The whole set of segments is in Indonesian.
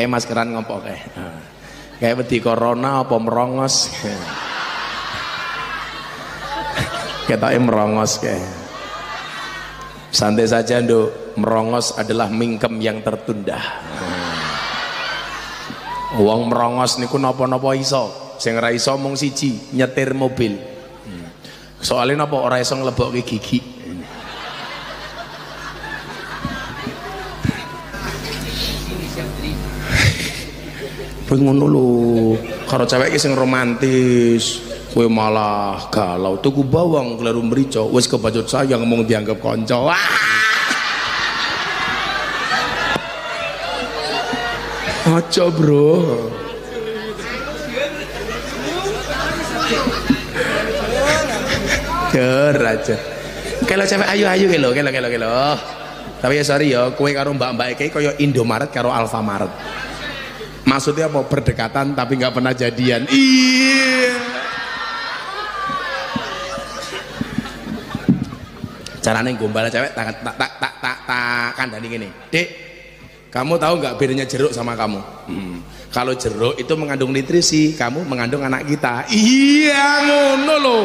kayak maskeran ngopo kayak kayak wedi corona apa merongos? Kita merongos kayak santai saja nduk. Merongos adalah mingkem yang tertunda. Uang merongos niku nopo-nopo iso. Sing ora iso mung siji nyetir mobil. Soalnya nopo ora iso nglebokke gigi Kowe ngono lho, karo cewek sing romantis, kowe malah galau. Tuku bawang kleru mrica, wis kebacut sayang mung dianggap kanca. Wah! Aja, Bro. Ger aja. Kalau cewek ayu-ayu ki lho, kelo kelo kelo. Tapi ya sorry ya, kowe karo mbak-mbak iki kaya Indomaret karo Alfamaret maksudnya apa berdekatan tapi nggak pernah jadian. Iya. Caranya gombal cewek tak tak tak tak tak tak kandani gini. Dek kamu tahu nggak bedanya jeruk sama kamu? Hmm. kalau jeruk itu mengandung nutrisi kamu mengandung anak kita. Iya ngono loh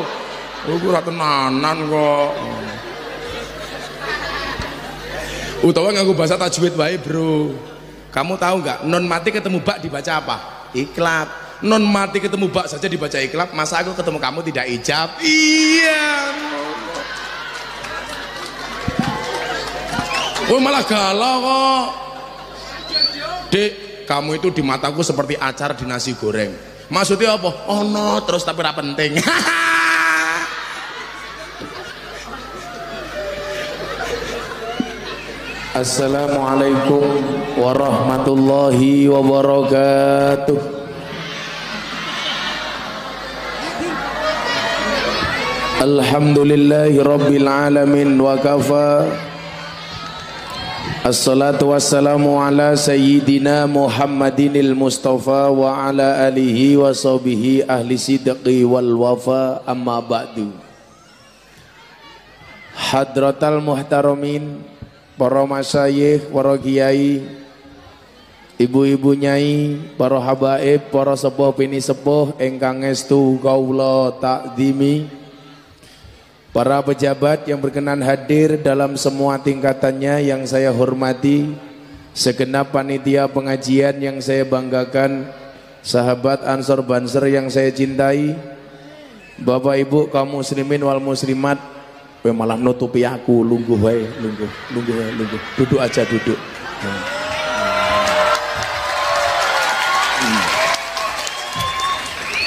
aku rata nanan kok. Utawa ngaku bahasa tajwid baik bro kamu tahu nggak non mati ketemu bak dibaca apa? Iklat. Non mati ketemu bak saja dibaca iklat masa aku ketemu kamu tidak ijab? Iya. Oh malah galau kok. Dek kamu itu di mataku seperti acar di nasi goreng. Maksudnya apa? Oh no terus tapi tidak penting Assalamualaikum warahmatullahi wabarakatuh. Alhamdulillahi rabbil alamin wa kafa. Assalatu wassalamu ala sayyidina Muhammadinil Mustafa wa ala alihi wa sahbihi ahli sidqi wal wafa. Amma ba'du. Hadratal muhtaramin para masyayikh, para kiai, ibu-ibu nyai, para habaib, para sepuh bini sepuh engkang estu kaula takdimi, para pejabat yang berkenan hadir dalam semua tingkatannya yang saya hormati, segenap panitia pengajian yang saya banggakan, sahabat Ansor Banser yang saya cintai, Bapak Ibu kaum muslimin wal muslimat Kowe malah nutupi aku, lungguh wae, lungguh, lungguh lungguh. Duduk aja duduk. Hmm.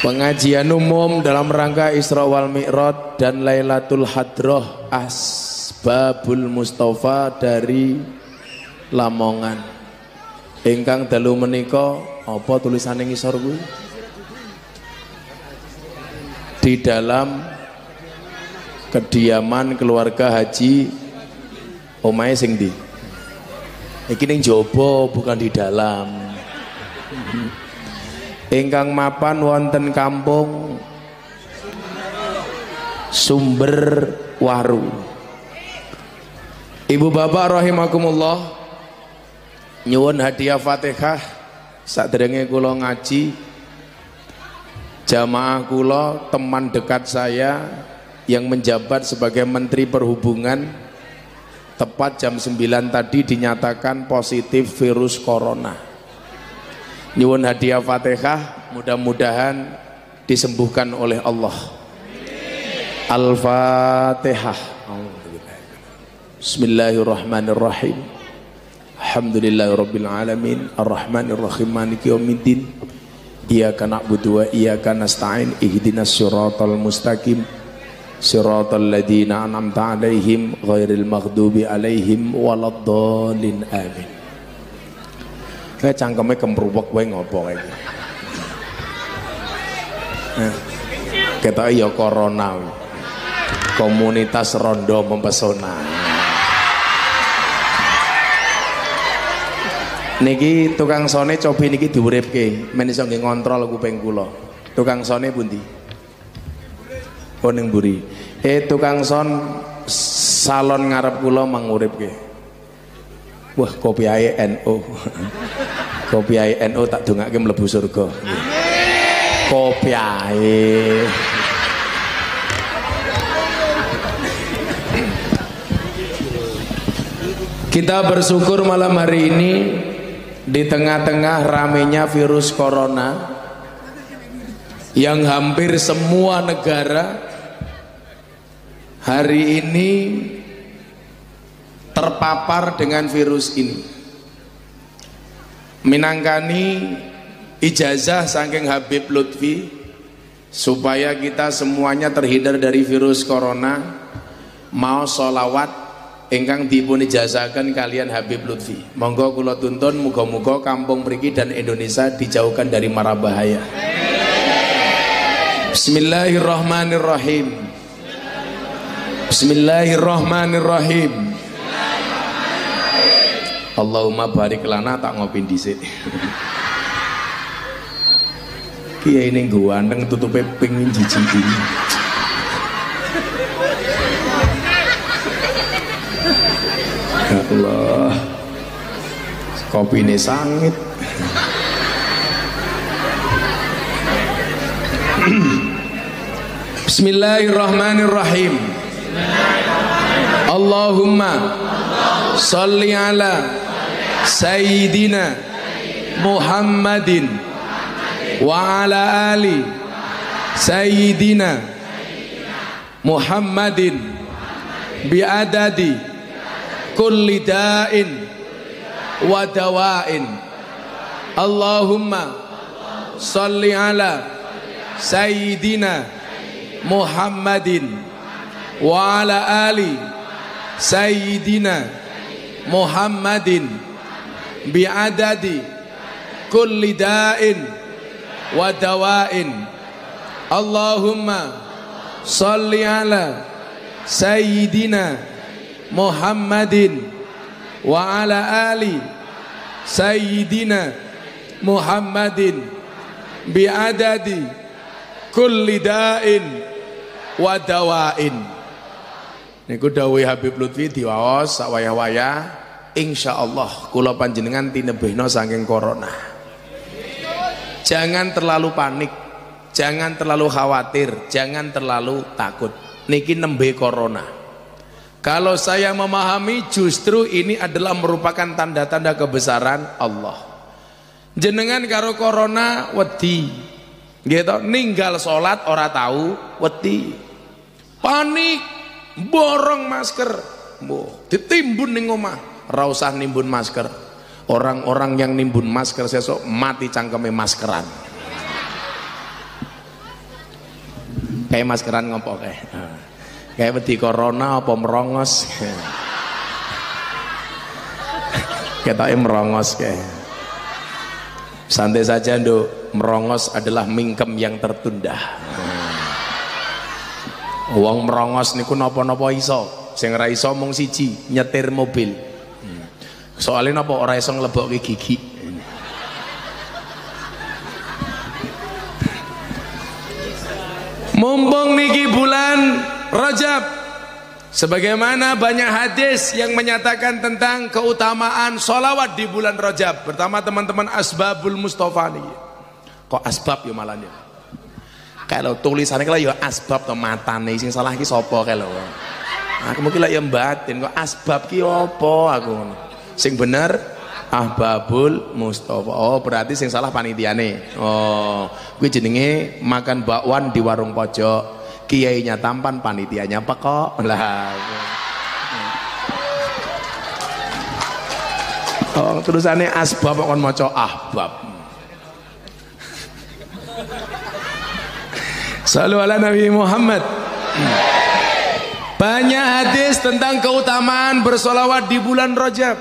Pengajian umum dalam rangka Isra wal Mi'raj dan Lailatul Hadroh Asbabul Mustafa dari Lamongan. Ingkang dalu menika apa tulisane ngisor kuwi? Di dalam kediaman keluarga haji omae sing di iki ning jaba bukan di dalam. Ingkang mapan wonten kampung sumber waru. Ibu bapak rahimakumullah nyuwun hadiah fatihah. Saderenge kula ngaji jamaah kula teman dekat saya yang menjabat sebagai Menteri Perhubungan tepat jam 9 tadi dinyatakan positif virus corona. Nyuwun hadiah fatihah mudah-mudahan disembuhkan oleh Allah. Al-Fatihah. Bismillahirrahmanirrahim. Alhamdulillahirabbil alamin arrahmanirrahim. Maliki yaumiddin. Iyyaka na'budu wa iyyaka nasta'in. Ihdinas siratal mustaqim siratal ladzina an'amta alaihim ghairil maghdubi alaihim waladdallin amin. Kayak cangkeme kemprubek wae ngopo kayak nah, kita ya corona. Komunitas rondo mempesona. Niki tukang sone cobi niki diuripke. Men iso ngontrol kuping kula. Tukang sone pundi Oh ning buri. Eh tukang son salon ngarep kula manguripke. wah kopi ae NU kopi ae NU tak dongake mlebu surga kopi ae kita bersyukur malam hari ini di tengah-tengah ramenya virus corona yang hampir semua negara hari ini terpapar dengan virus ini minangkani ijazah saking Habib Lutfi supaya kita semuanya terhindar dari virus corona mau sholawat ingkang dipun ijazahaken kalian Habib Lutfi. Monggo kula tuntun muga-muga kampung mriki dan Indonesia dijauhkan dari mara bahaya. Bismillahirrahmanirrahim. Bismillahirrahmanirrahim. Allahumma barik lana tak ngopi dhisik. Kiai ning ganteng tutupe ping jijik ini. Ya Allah kopi ini sangit Bismillahirrahmanirrahim Allahumma salli ala Sayyidina Muhammadin wa ala ali Sayyidina Muhammadin bi adadi kulli da'in wa dawa'in. Allahumma salli ala sayyidina Muhammadin wa ala ali sayyidina Muhammadin bi'adadi kulli da'in wa dawa'in. Allahumma salli ala sayyidina Muhammadin wa ala ali sayyidina Muhammadin bi adadi kulli da'in wa dawain niku dawuh Habib Lutfi diwaos sak wayah-wayah insyaallah kula panjenengan tinebihna saking corona jangan terlalu panik jangan terlalu khawatir jangan terlalu takut niki nembe corona kalau saya memahami justru ini adalah merupakan tanda-tanda kebesaran Allah. Jenengan karo corona wedi. Gitu, ninggal sholat ora tahu wedi. Panik, borong masker. Boh, ditimbun ning omah, ora usah nimbun masker. Orang-orang yang nimbun masker sesok mati cangkeme maskeran. Kayak maskeran ngopo kayak kayak wedi corona apa merongos kita merongos kayak santai saja nduk merongos adalah mingkem yang tertunda uang merongos niku nopo-nopo iso? Sing ora iso mung siji nyetir mobil. Soalnya nopo ora iso nglebokke gigi? Mumpung niki bulan Rajab sebagaimana banyak hadis yang menyatakan tentang keutamaan solawat di bulan Rajab pertama teman-teman asbabul Mustafa nih kok asbab ya malahnya kalau tulisannya kalau ya asbab mata nih sing salah ki sopo kalau aku mungkin lah yang batin kok asbab ki opo aku sing bener ahbabul Mustafa. Oh berarti sing salah panitiane. Oh gue jenenge makan bakwan di warung pojok. Kiainya tampan panitianya kok lah oh terusannya asbab kon maca ahbab Salam ala Nabi Muhammad. Banyak hadis tentang keutamaan bersolawat di bulan Rajab.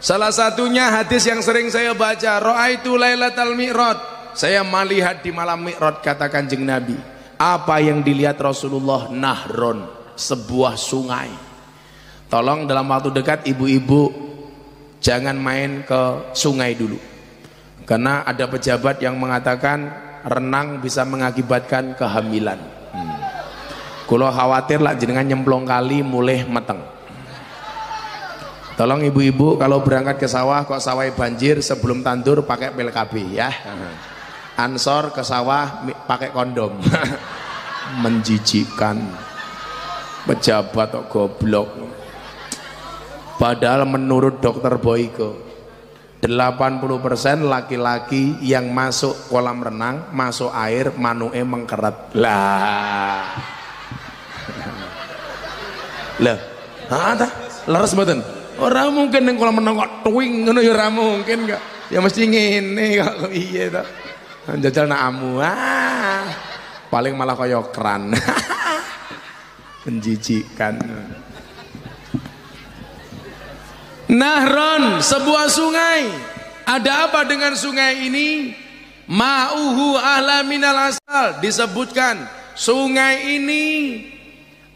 Salah satunya hadis yang sering saya baca Ra'aitu lailatal mi'rad saya melihat di malam mi'rad kata kanjeng Nabi apa yang dilihat Rasulullah nahron sebuah sungai. Tolong dalam waktu dekat ibu-ibu jangan main ke sungai dulu. Karena ada pejabat yang mengatakan renang bisa mengakibatkan kehamilan hmm. kalau khawatir lah jenengan nyemplung kali mulai mateng Tolong ibu-ibu kalau berangkat ke sawah kok sawah banjir sebelum tandur pakai pil ya. Ansor ke sawah pakai kondom. Menjijikkan. Pejabat kok goblok. Padahal menurut dokter Boyko 80% laki-laki yang masuk kolam renang, masuk air, manue mengkeret. Lah. Lah, ada leres mboten? Ora mungkin ning kolam renang kok twing ngono ya mungkin kok. Ya mesti ngene kok piye to. Jajal nak amu. Ah. Paling malah kaya keran. Menjijikkan. Nahron, sebuah sungai. Ada apa dengan sungai ini? Ma'uhu ahla minal asal. Disebutkan, sungai ini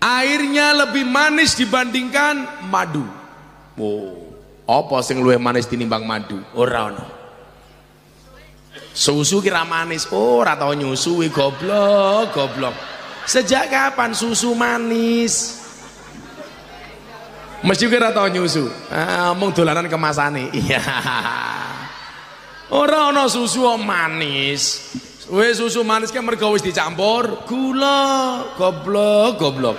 airnya lebih manis dibandingkan madu. Oh, apa sing luwih manis tinimbang madu? Ora ono. Susu kira manis, oh ora tau nyusui goblok, goblok. Sejak kapan susu manis? Mesti kira tau nyusu. Ah, mung dolanan kemasane. Iya. Ora ana susu manis. Wis susu manis kan mergo wis dicampur gula, goblok, goblok.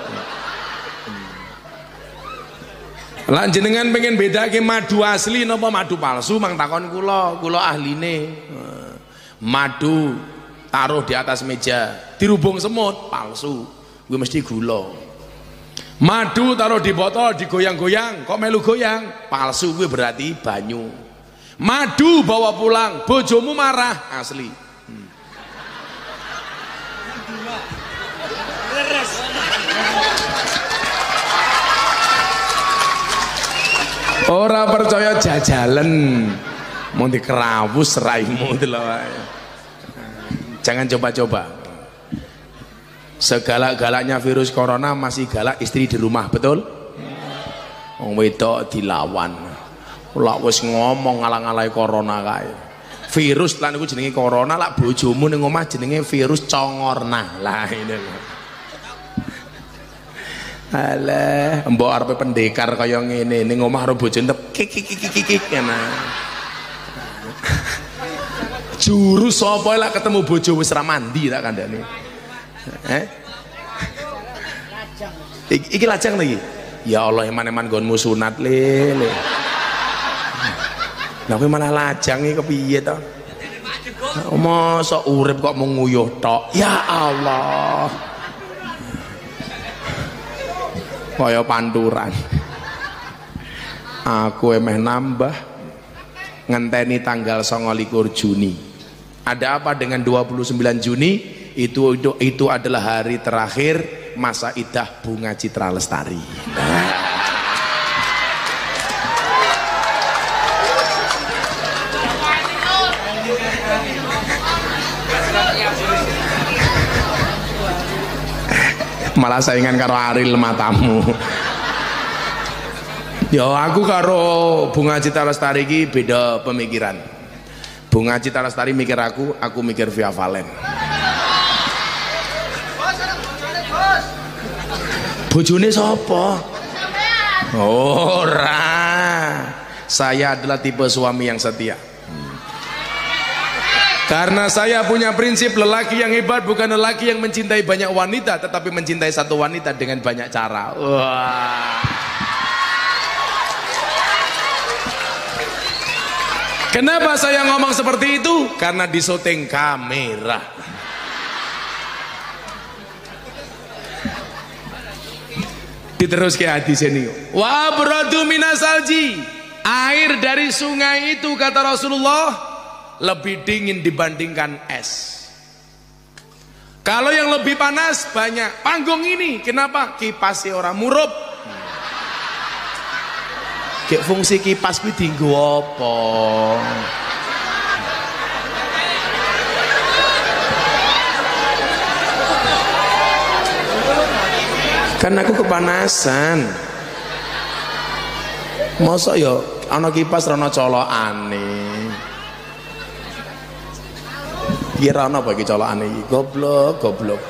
Lah jenengan pengen bedake madu asli napa madu palsu mang takon kula, kula ahline. Madu taruh di atas meja, dirubung semut, palsu. Kuwi mesti gula. Madu taruh di botol digoyang-goyang, kok melu goyang? Palsu gue berarti banyu. Madu bawa pulang, bojomu marah, asli. Hmm. Ora percaya jajalan mau dikerawus raimu Jangan coba-coba segalak-galaknya virus corona masih galak istri di rumah betul? Wong wedok dilawan. Lak wis ngomong ngalang-alai corona kae. Virus lan iku jenenge corona lak bojomu ning omah jenenge virus congorna lah ini. Alah, mbok arep pendekar kaya ngene ning omah karo bojone kik kik kik kik kik Juru sapa ketemu bojo wis ra mandi tak kandhane. Eh? Iki, lajang lagi. Ya Allah eman-eman gonmu sunat le. le. Nah kowe malah lajang iki kepiye to? Masa urip kok mau nguyuh tok. Ya Allah. Kaya panturan. Aku emeh nambah ngenteni tanggal 29 Juni. Ada apa dengan 29 Juni? Itu itu, itu adalah hari terakhir masa idah bunga citra lestari. Malah saingan karo Aril matamu. Ya aku karo bunga citra lestari ini beda pemikiran. Bunga citra lestari mikir aku aku mikir via valen bojone sapa? Ora. Saya adalah tipe suami yang setia. Karena saya punya prinsip lelaki yang hebat bukan lelaki yang mencintai banyak wanita tetapi mencintai satu wanita dengan banyak cara. Wah. Kenapa saya ngomong seperti itu? Karena di syuting kamera diterus ke hadis ini wa abradu minasalji. Air dari sungai itu kata Rasulullah lebih dingin dibandingkan es. Kalau yang lebih panas banyak. Panggung ini kenapa? Kipasnya orang murup. Kayak fungsi kipas itu tinggu apa kan aku kepanasan. Masa ya ana kipas rono colokane. Iki rono apa iki colokane iki? Goblok goblok.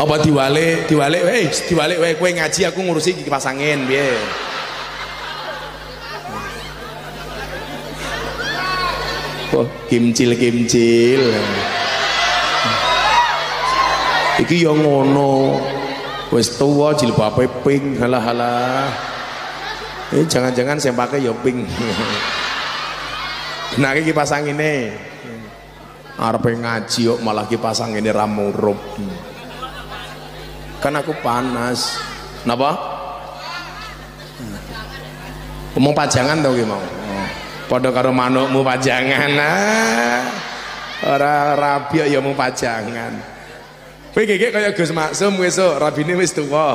Apa diwale diwale, eh diwale, eh kue ngaji aku ngurusin kipas angin piye? Kimcil kimcil iki yang ngono. Wis tuwa jilbabe pink. Halah halah. Ini jangan-jangan saya pakai ya pink. Nah iki pasang ini. Arep ngaji kok malah pasang ini ramurup kan aku panas. Napa? Mau pajangan tau gimana pada karo manukmu pajangan. Ah ora rabi ya mau pajangan kowe gege kaya Gus Maksum besok rabine wis tuwa.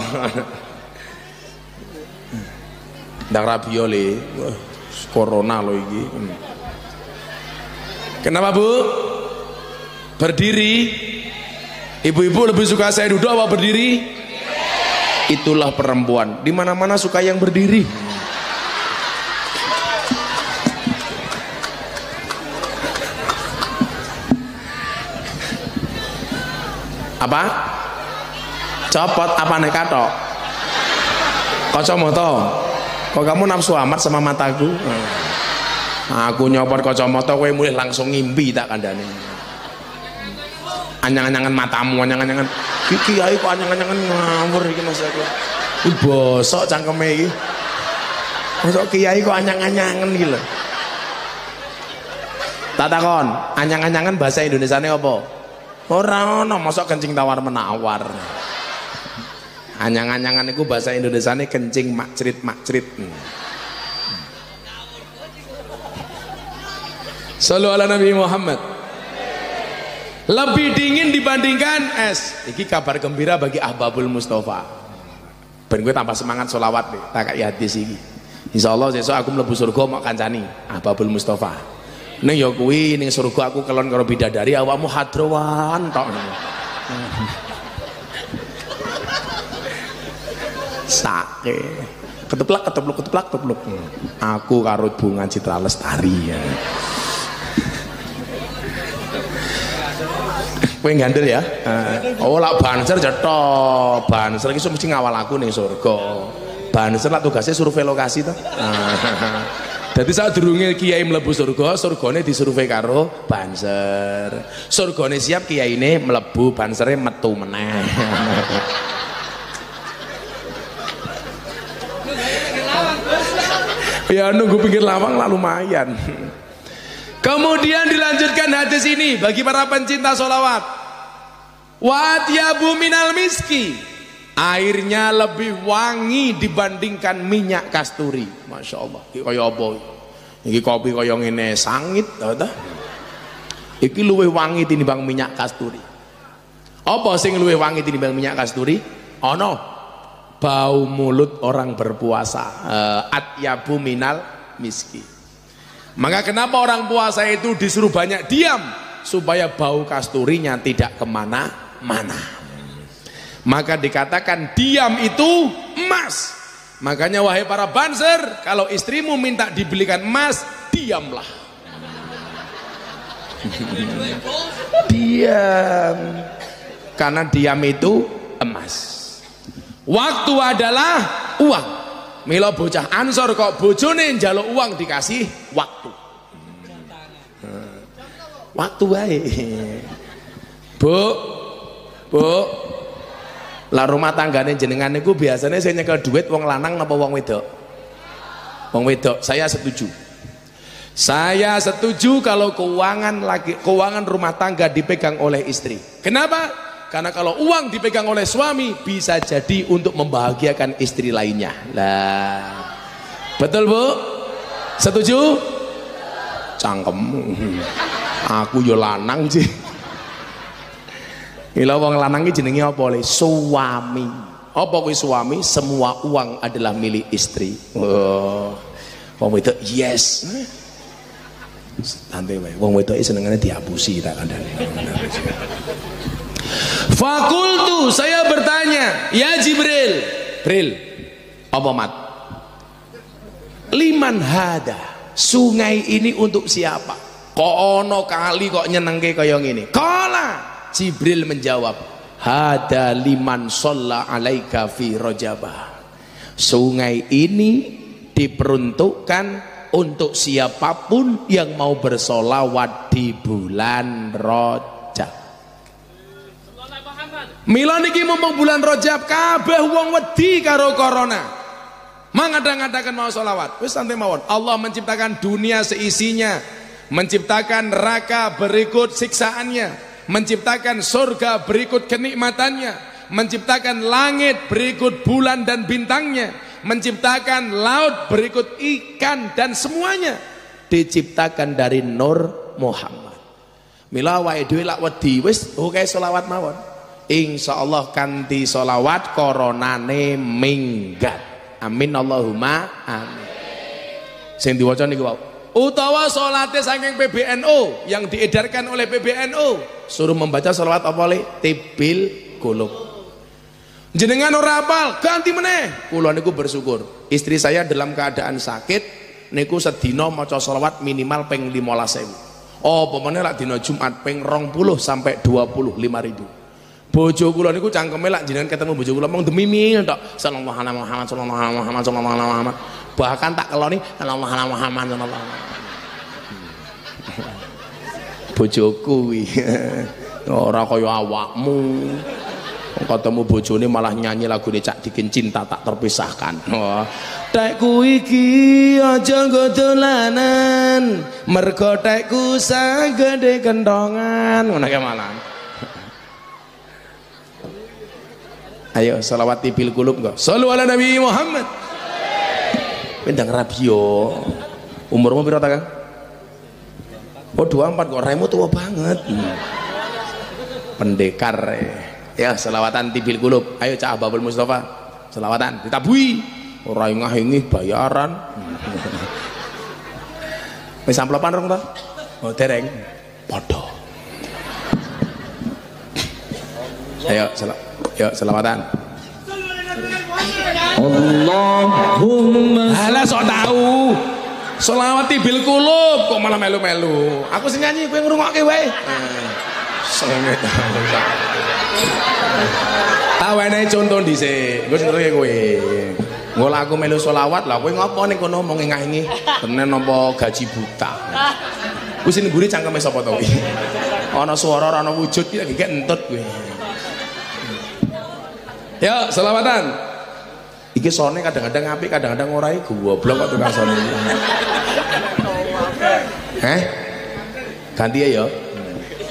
Ndang rabi le. Corona lo iki. Kenapa Bu? Berdiri. Ibu-ibu lebih suka saya duduk apa berdiri? Itulah perempuan. Di mana-mana suka yang berdiri apa? Copot apa nih katok kacamata kok kamu nafsu amat sama mataku? Aku nyopot kacamata kowe mulai langsung ngimpi tak kandani anyang-anyangan matamu anyang-anyangan. Kiai kok anyang-anyangan ngawur iki Mas aku? Bosok cangkeme iki. Masuk kiai kok anyang-anyangan iki lho. Tak takon, anyang-anyangan bahasa Indonesia apa? Ora ono, mosok kencing tawar menawar. Anyang-anyangan itu bahasa Indonesia ini kencing makcrit makcrit. Sallu ala Nabi Muhammad. Lebih dingin dibandingkan es. Ini kabar gembira bagi Ahbabul Mustafa. Ben gue tambah semangat sholawat deh tak kayak hadis ini insya Allah besok aku melebu surga mau kancani Ahbabul Mustafa ini ya kuwi ning surga aku kelon karo bidadari awakmu hadrowan tok. Sake. Keteplak ketepluk keteplak ketepluk. Aku karo bunga citra lestari ya. Kowe gandel ya? Oh lak banser cetok banser iki mesti ngawal aku ning surga. Banser lak tugasnya survei lokasi to Jadi saat durunge kiai mlebu surga, surgane disurvei karo banser. Surgane siap kiai ini mlebu, bansere metu meneh. ya nunggu pinggir lawang lah lumayan. Kemudian dilanjutkan hadis ini bagi para pencinta solawat. Watiyabu minal miski. Airnya lebih wangi dibandingkan minyak kasturi. Masya Allah. Iki kaya apa? Iki kopi kaya ngene sangit, ta? Iki luwih wangi tinimbang minyak kasturi. Apa sing luwih wangi tinimbang minyak kasturi? Ana bau mulut orang berpuasa. Uh, atyabu minal miski. Maka kenapa orang puasa itu disuruh banyak diam supaya bau kasturinya tidak ke mana-mana. Maka dikatakan diam itu emas. Makanya wahai para banser, kalau istrimu minta dibelikan emas, diamlah. diam. Karena diam itu emas. Waktu adalah uang. Milo bocah ansor kok bojone njaluk uang dikasih waktu. Waktu wae. Bu. Bu. Lah rumah tanggane jenengan niku biasanya saya nyekel duit wong lanang napa wong wedok? Wong wedok, saya setuju. Saya setuju kalau keuangan lagi keuangan rumah tangga dipegang oleh istri. Kenapa? Karena kalau uang dipegang oleh suami bisa jadi untuk membahagiakan istri lainnya. Lah. Betul, Bu? Setuju? Cangkem. Aku yo lanang sih. Ila wong lanang iki jenenge apa le? Suami. Apa kuwi suami? Semua uang adalah milik istri. Oh. Wong wedok yes. Santai wae. Wong wedok senengane diapusi tak kandhane. Fakultu saya bertanya, ya Jibril, Bril, apa mat? Liman hada, sungai ini untuk siapa? Kok ono kali kok nyenengke kaya ngene? Kala Jibril menjawab, hada liman sholla alaika fi rojabah. Sungai ini diperuntukkan untuk siapa pun yang mau bersolawat di bulan Rojab. Mila niki mumpung bulan Rojab kabeh wong wedi karo corona. Mengada-ngadakan mau solawat. Wis santai mawon. Allah menciptakan dunia seisinya, menciptakan neraka berikut siksaannya, menciptakan surga berikut kenikmatannya, menciptakan langit berikut bulan dan bintangnya, menciptakan laut berikut ikan dan semuanya diciptakan dari Nur Muhammad. Mila wae dhewe lak wedi wis oke selawat mawon. Insyaallah kanthi selawat koronane minggat. Amin Allahumma amin. Sing diwaca niku wae. Utawa salate saking PBNU yang diedarkan oleh PBNU suruh membaca salawat apa le? Tibil kulub. Jenengan ora apal, ganti meneh. Kula niku bersyukur. Istri saya dalam keadaan sakit niku sedina maca selawat minimal ping 15.000. Oh, pemene lak dina Jumat ping 20 sampai 25 ribu. Bojo kula niku cangkeme lak jenengan ketemu bojo kula mong demi mil tok. Sallallahu alaihi Muhammad sallallahu alaihi Muhammad sallallahu alaihi. Bahkan tak keloni sallallahu alaihi Muhammad alaihi Bojoku. Ora kaya awakmu. Ketemu bojone malah nyanyi lagu cak dikin cinta tak terpisahkan. Wah. Tekku iki aja dolanan. Mergo tekku sagede kentongan. Ke malah ayo selawat tibil kulub kok sallu ala nabi Muhammad pendang rabio umurmu berapa kang oh 24 kok remu tua banget hmm. pendekar eh. Ya, selawatan tibil kulub. Ayo Cak Babul Mustafa. Selawatan ditabui. Ora ngah-ingih bayaran. Wis amplopan rong to? Oh, dereng. Padha. Ayo, sel Ayo selawatan. Allahumma Halah sok tahu. Selawat tibil kulub kok malah melu-melu. Aku sing nyanyi kowe ngrungokke wae. Sengit. Tawene contoh dhisik. Engko contohe kowe. Engko aku melu selawat lah kowe ngopo ning kono mung ngah-ingi tenen apa gaji buta. Wis ngguri cangkeme sapa to kuwi? Ana swara ana wujud iki lagi entut kowe. Ya, selawatan. Iki sone kadang-kadang apik, kadang-kadang ora iku goblok kok tukang sone. Heh? Ganti ya ya.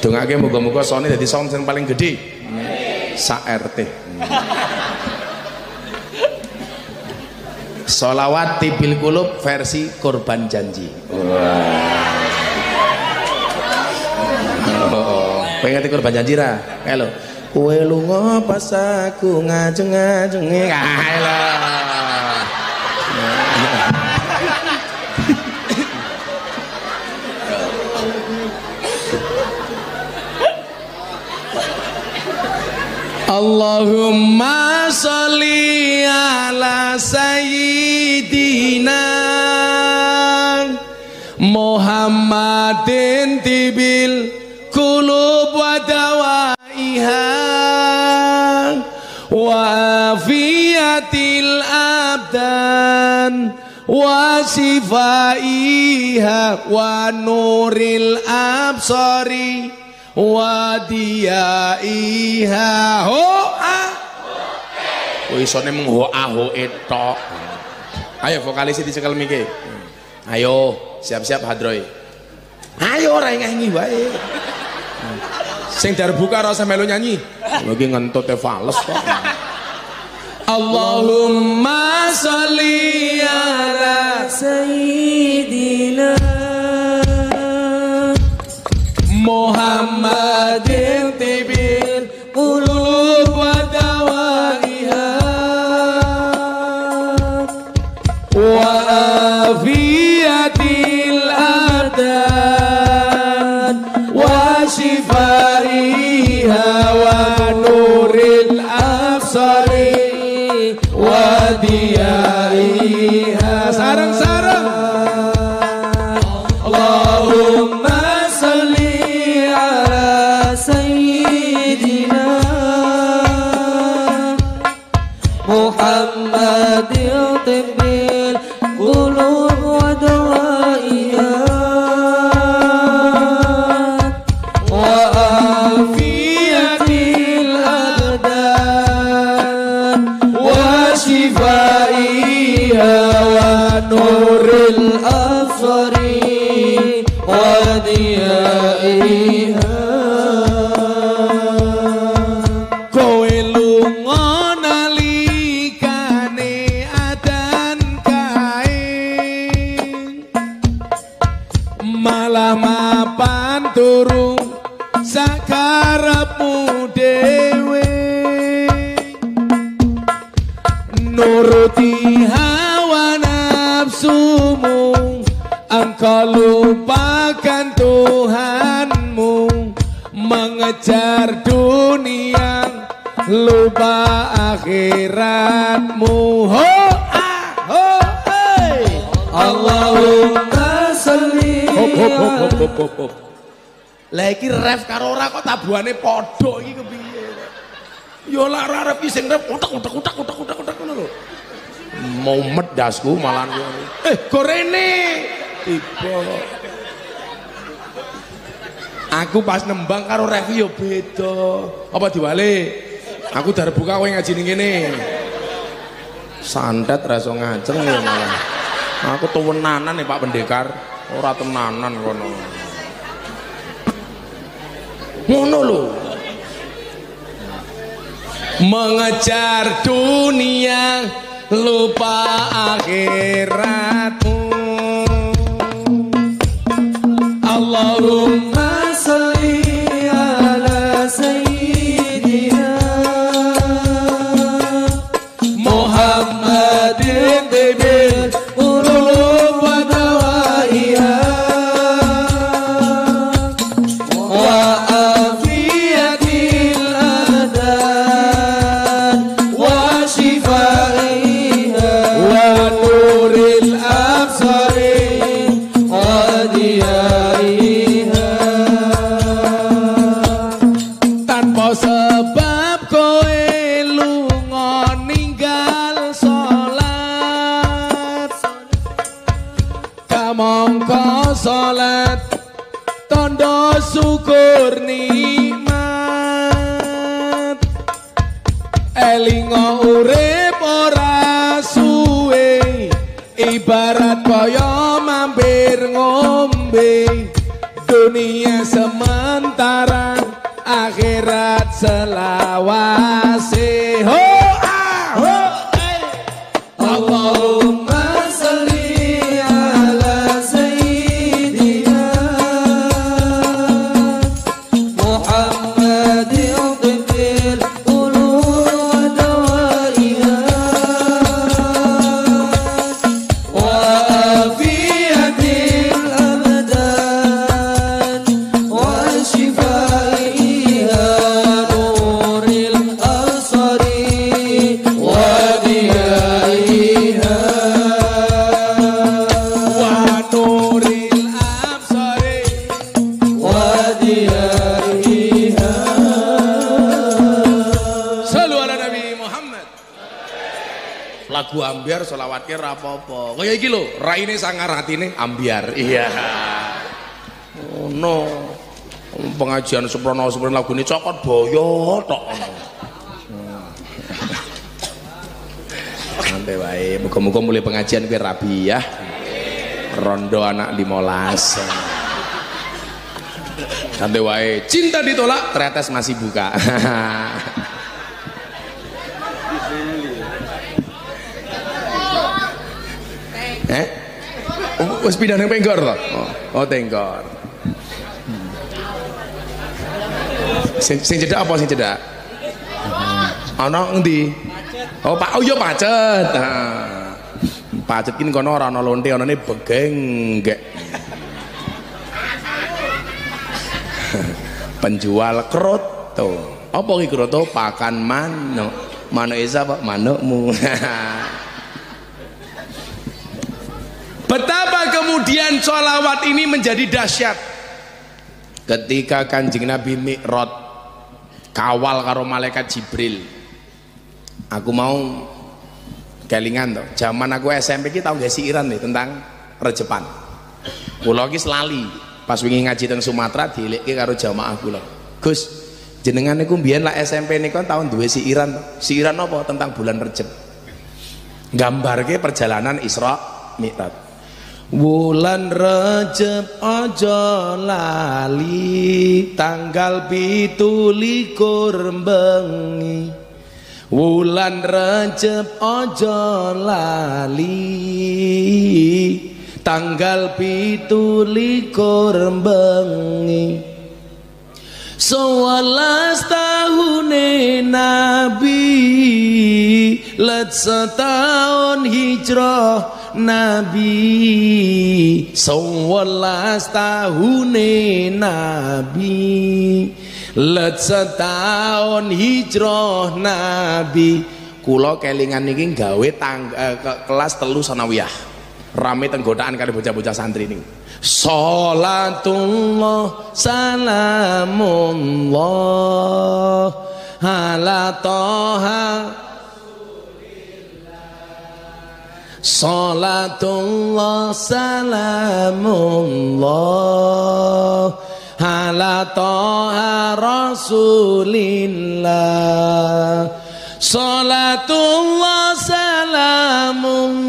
Dongake muga-muga sone dadi sound sing paling gede. Sa RT. Solawat tibil kulub versi korban janji. Oh, pengen korban janji ra? Halo. Kowe lunga pas aku ngajeng-ngajeng. Kae Allahumma salli ala sayyidina Muhammadin tibil kulub wa dawaiha abdan wa sifaiha wa nuril absari wadiyaiha hoa. Oh isone mung hoa ho etok ayo vokalis dicekel miki. Ayo siap-siap hadroy. Ayo ora nyanyi wae sing darbuka rasa melu nyanyi. Lagi ngentut e fales kok. Allahumma sholli ala sayyidina Muhammadin engkau lupakan Tuhanmu mengejar dunia lupa akhiratmu. Ho ah ho hey. Allahumma hop lah iki ref karo ora kok tabuhane padha iki kepiye? Yo lah ora ref iki sing ref utek utek utek utek utek utek ngono lho. Mau medasku malah eh gorene tiba. Aku pas nembang karo ref yo beda. Apa diwale aku dar buka kowe ngaji ning kene. Santet rasa ngajeng ya aku tuwenanan nih Pak Pendekar. Ora tenanan kono. Ngono lho. Mengejar dunia lupa akhiratmu raine sangar hatine ambiar. Iya. Oh no. Pengajian seprono seprono lagu ini cokot boyo tok. Santai wae, muga-muga mulai pengajian kuwi rabi ya. Rondo anak 15. Santai wae, cinta ditolak, tretes masih buka. Wis pindah nang Penggor to? Oh, oh Tenggor. Hmm. Sing sing cedak apa sing cedak? Ana endi? Oh, Pak, oh iya pacet. Nah. Pacet kini kono ora ana lonte, anane begenggek. Penjual kroto. Apa ki kroto? Pakan manuk. Manuk isa Pak, manukmu. Betapa kemudian sholawat ini menjadi dahsyat. Ketika kanjeng Nabi Mi'raj kawal karo malaikat Jibril. Aku mau kelingan tuh zaman aku SMP kita tahu gak sih Iran nih tentang rejepan. Kula iki selali pas wingi ngaji teng Sumatera dilekke karo jamaah kula. Gus jenengan niku mbiyen lah SMP niku tahun duwe si Iran si Iran apa tentang bulan Rejeb gambarke perjalanan Isra Mi'raj Wulan Rejab aja lali tanggal pitu likur bengi Wulan Rejab aja lali tanggal pitu likur bengi Sewelas tahune Nabi Let setahun hijrah Nabi Sewelas tahune Nabi. Let setahun hijrah Nabi. Kulo kelingan niki gawe tang, eh, ke- kelas telu sanawiyah. Rame tenggodaan kali bocah-bocah santri ini Salatullah salamullah ala toha Salatullah salamullah. Ala toha rasulillah. Salatullah salamullah.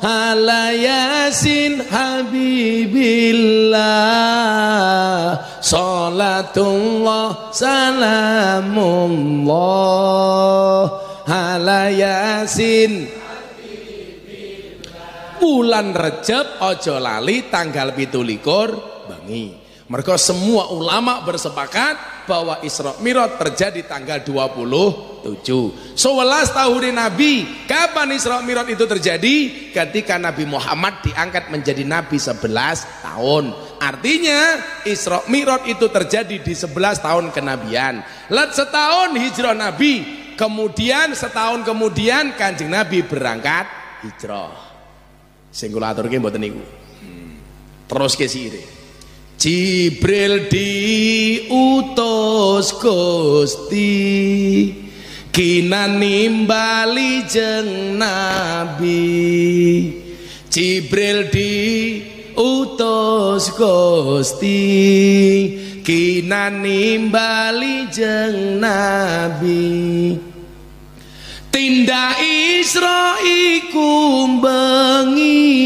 Ala yasin habibillah. Salatullah salamullah ala yasin bulan Rejab ojo lali tanggal pitulikur bengi. Mereka semua ulama bersepakat bahwa Isra Mi'raj terjadi tanggal 27 11 tahun Nabi kapan Isra Mi'raj itu terjadi? Ketika Nabi Muhammad diangkat menjadi Nabi 11 tahun. Artinya Isra Mi'raj itu terjadi di 11 tahun kenabian. Let setahun hijrah Nabi kemudian setahun kemudian kanjeng Nabi berangkat hijrah sing kula aturke mboten niku. Terus ke sire. Jibril diutus Gusti kinan nimbali jeng nabi Jibril diutus Gusti kinan nimbali jeng nabi Tindak Isra iku bengi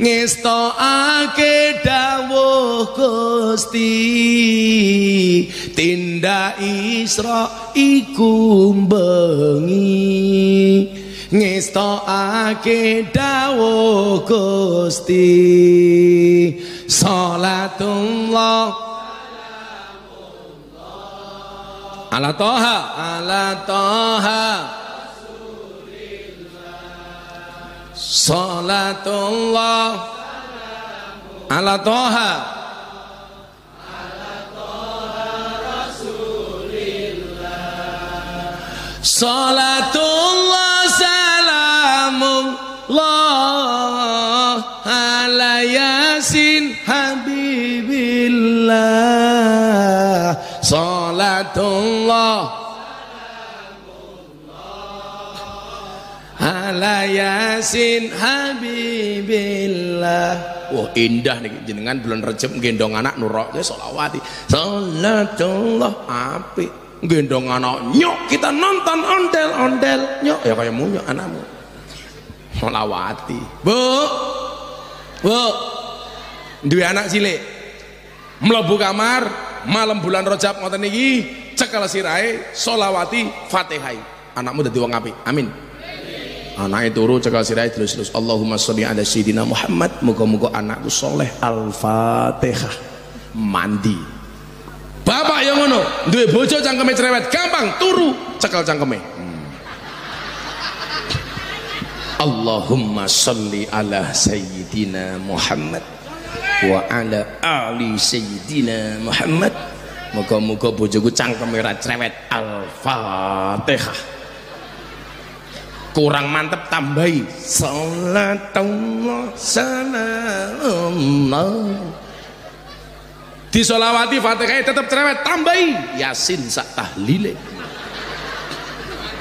ngestokake dawuh Gusti. Tindak Isra iku bengi ngestokake dawuh Gusti. Salatullah ala toha. Ala toha. Salatullah ala toha. Salatullah salamullah ala yasin habibillah salatullah. Ala yasin habibillah. Wah indah nih jenengan bulan rejab gendong anak nurok ya solawati salatullah apik. Gendong anak nyok kita nonton ondel ondel nyok ya kayak munyok anakmu. Solawati bu bu. Dua anak cilik. Melebu kamar malam bulan rojab ngoten niki cekel sirahe solawati fatihai anakmu dadi wong apik. Amin. Anaknya turu cekel sirahe terus-terus Allahumma sholli ala sayyidina Muhammad. Muga-muga anakku soleh. Al-fatihah. Mandi. Bapak yang ngono duwe bojo cangkeme cerewet. Gampang turu cekel cangkeme. Allahumma sholli ala sayyidina Muhammad wa ala ali sayyidina Muhammad. Moga-moga bojoku cangkeme ra cerewet. Al-Fatihah. Kurang mantep tambahi. Salatullah salamullah. Disolawati fatihah tetap cerewet tambahi. Yasin sak tahlile.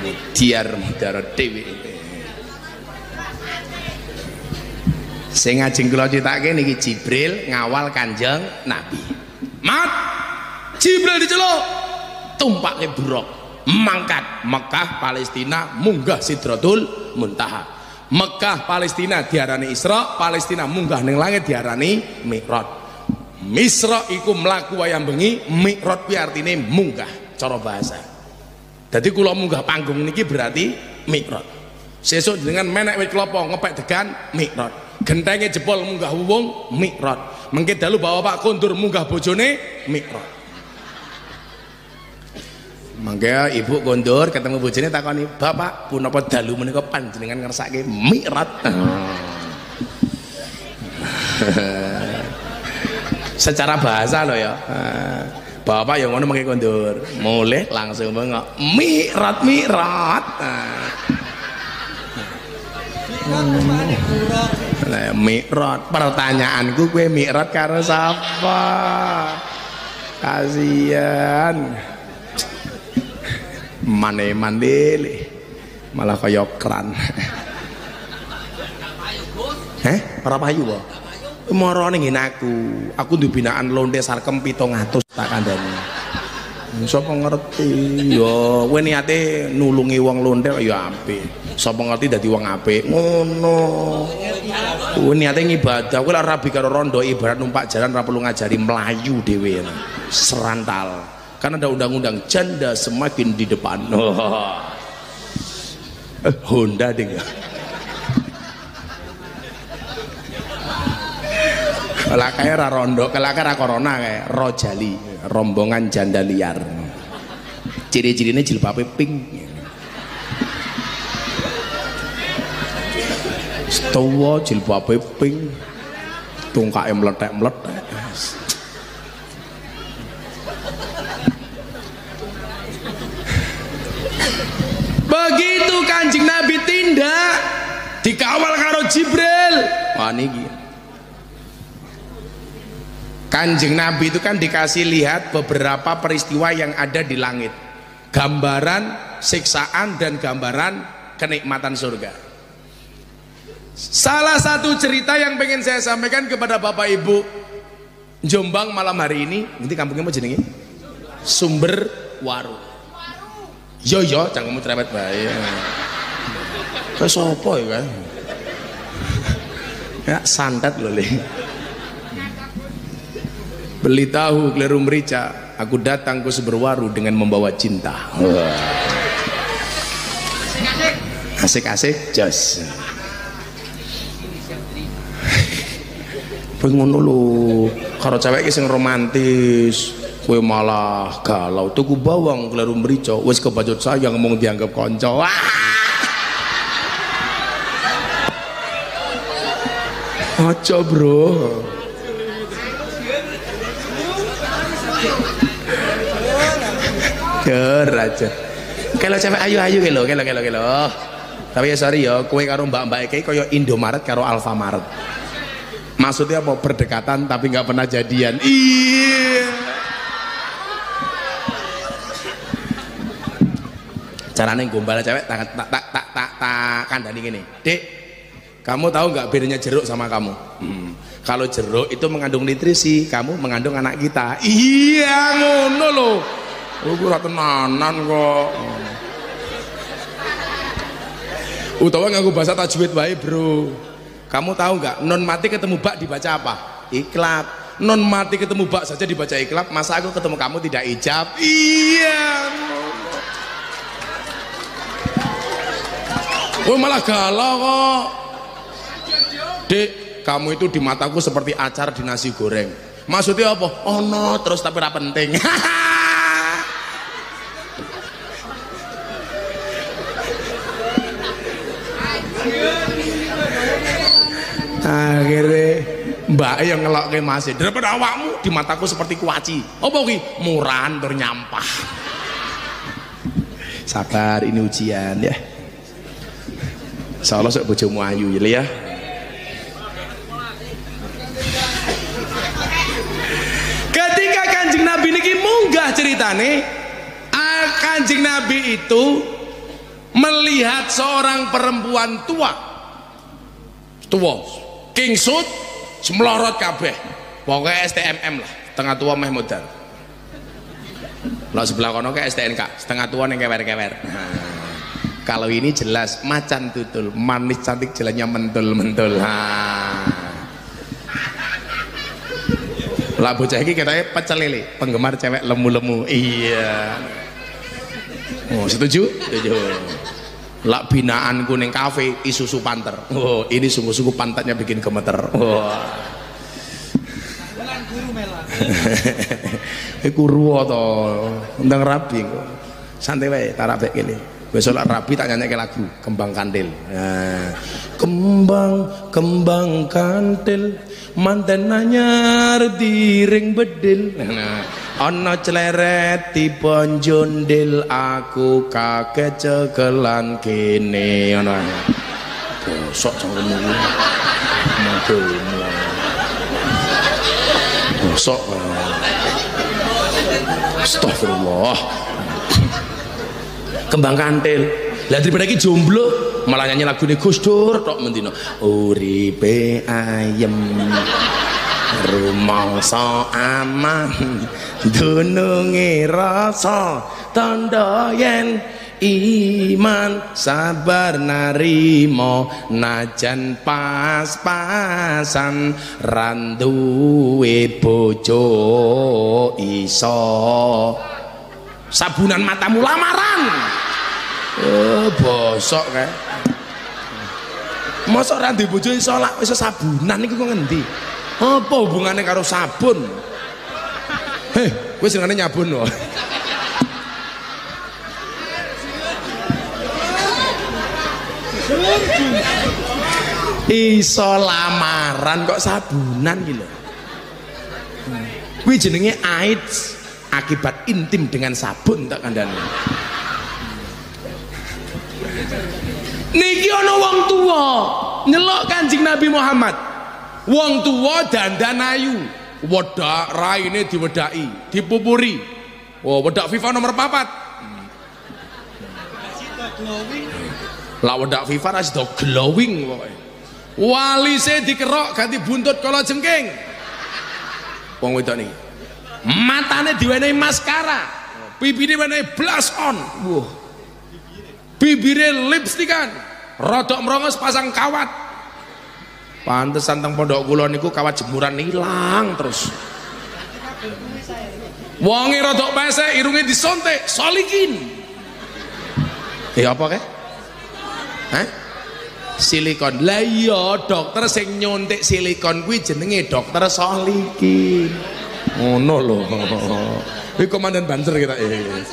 Mutiar mudara dewi sing ngajeng kula critake niki Jibril ngawal Kanjeng Nabi. Mat. Jibril diceluk tumpake buruk mangkat Mekah Palestina munggah Sidratul Muntaha. Mekah Palestina diarani Isra Palestina munggah ning langit diarani Mi'raj Misra iku mlaku wayang bengi Mi'raj kuwi artine munggah cara bahasa jadi kula munggah panggung niki berarti Mi'raj sesuk dengan menek wit klopo ngepek degan Mi'raj gentenge jebol munggah wuwung Mi'raj mengke dalu bawa Pak kondur munggah bojone Mi'raj Mangga ibu kondur ketemu bojone takoni, "Bapak, punapa dalu menika panjenengan ngersake Mi'raj?" Secara bahasa loh ya. Bapak yang ngono mangke kondur, mulih langsung bengok, "Mi'raj, Mi'raj." Nah, Mi'raj. Pertanyaanku kue Mi'raj karo sapa? Kasihan mane mandele malah kaya kran Heh, ora payu kok. Marane ngene aku. Aku duwe binaan londe sarkem 700 tak kandhani. Sapa ngerti? Ya, kowe niate nulungi wong londe ya apik. Sapa ngerti dadi wong apik? Ngono. Kowe niate ngibadah, kowe lek rabi karo rondo ibarat numpak jalan ora perlu ngajari melayu dhewe. Serantal karena ada undang-undang janda semakin di depan oh. Honda ding kalau kayak rondo kalau kayak corona kayak rojali rombongan janda liar. Ciri-cirinya jilbabnya pink. Setawa jilbabnya pink. Tungkaknya meletek-meletek begitu kanjeng Nabi tindak dikawal karo Jibril. Wah niki kanjeng Nabi itu kan dikasih lihat beberapa peristiwa yang ada di langit. Gambaran siksaan dan gambaran kenikmatan surga. Salah satu cerita yang pengen saya sampaikan kepada bapak ibu Jombang malam hari ini nanti kampungnya mau jenengi? Sumber waru. Yo yo cangkemmu cerewet bae kaya sapa ya ya santet le beli tahu keliru merica. Aku datang ke seberwaru dengan membawa cinta. Asik-asik jos. Pengen lu kalau cewek sing romantis kowe malah galau. Tuku bawang kleru mrica wis kebacut sayang mung dianggap kanca. Aja bro Ger aja. Kalau cewek ayu-ayu kelo, kelo, kelo, kelo. Tapi ya sorry ya, kue karo mbak-mbak kayak koyo Indomaret karo Alfamaret. Maksudnya apa? Berdekatan tapi nggak pernah jadian. Iya. caranya gombal cewek tak tak tak tak tak, tak kandani gini dek kamu tahu nggak bedanya jeruk sama kamu hmm. kalau jeruk itu mengandung nutrisi kamu mengandung anak kita iya ngono loh lu gue tenanan kok utawa nganggo bahasa tajwid baik bro kamu tahu nggak non mati ketemu bak dibaca apa iklat non mati ketemu bak saja dibaca iklat masa aku ketemu kamu tidak ijab iya Oh malah galau kok. Dek, kamu itu di mataku seperti acar di nasi goreng. Maksudnya apa? Oh no, terus tapi ra penting. akhirnya mbak yang ngelok ke masih daripada awakmu di mataku seperti kuaci apa ki murahan bernyampah sabar ini ujian ya Insyaallah sok bojomu ayu ya. Ketika Kanjeng Nabi niki munggah ceritane, Kanjeng Nabi itu melihat seorang perempuan tua. Tua, kingsut, semlorot kabeh. Pokoknya STMM lah, tengah tua meh modal. Lah sebelah kono kayak STNK, setengah tua ning kewer-kewer. Nah. kalau ini jelas macan tutul manis cantik jalannya mentul mentul ha lah bocah ini katanya pecel lele penggemar cewek lemu-lemu iya oh setuju setuju lah binaan kuning kafe isusu panter. Oh. Ini sungguh-sungguh pantatnya bikin gemeter. Wah Iku ruwo to, ndang rabi kok. Santai wae rapi kene. Besok lak rabi tak nyanyikke lagu Kembang Kantil. Nah, kembang kembang kantil manten anyar diring bedil. Nah, ana cleret tiba jondil aku kaget cekelan kene ana. Bosok cangkemmu. Modelmu. Bosok. Astagfirullah. Kembang kantil. Lah daripada iki jomblo malah nyanyi lagu ini Gus Dur tok mendino. Uripe ayem. Rumangsa aman. Dununge rasa tanda yen iman sabar narimo najan pas-pasan randuwe bojo iso sabunan matamu lamaran eh bosok kae mosok ra ndek bojo iso lak iso sabunan iku kok ngendi? Apa hubungannya karo sabun? Heh kowe senengane nyabun loh iso lamaran kok sabunan gitu kuwi jenenge AIDS akibat intim dengan sabun tak kandhane niki ana wong tua nyelok Kanjeng Nabi Muhammad. Wong tua dandan ayu. Wedak raine diwedaki dipupuri. Oh wedak FIFA nomor papat. Lah wedak FIFA ras do glowing wali saya dikerok ganti buntut kalau jengking. Wong wedok nih matanya diwenehi maskara. Bibirnya diwenehi blush on. Wah bibirnya lipstikan. Rodok merongos pasang kawat. Pantes santang pondok kula niku kawat jemuran hilang terus. Wonge rodok pesek irungnya disontek solikin. Eh apa kek? Hah? silikon. Lah iya dokter sing nyontek silikon kuwi jenenge dokter solikin. Ngono lho. Iki komandan banser kita eh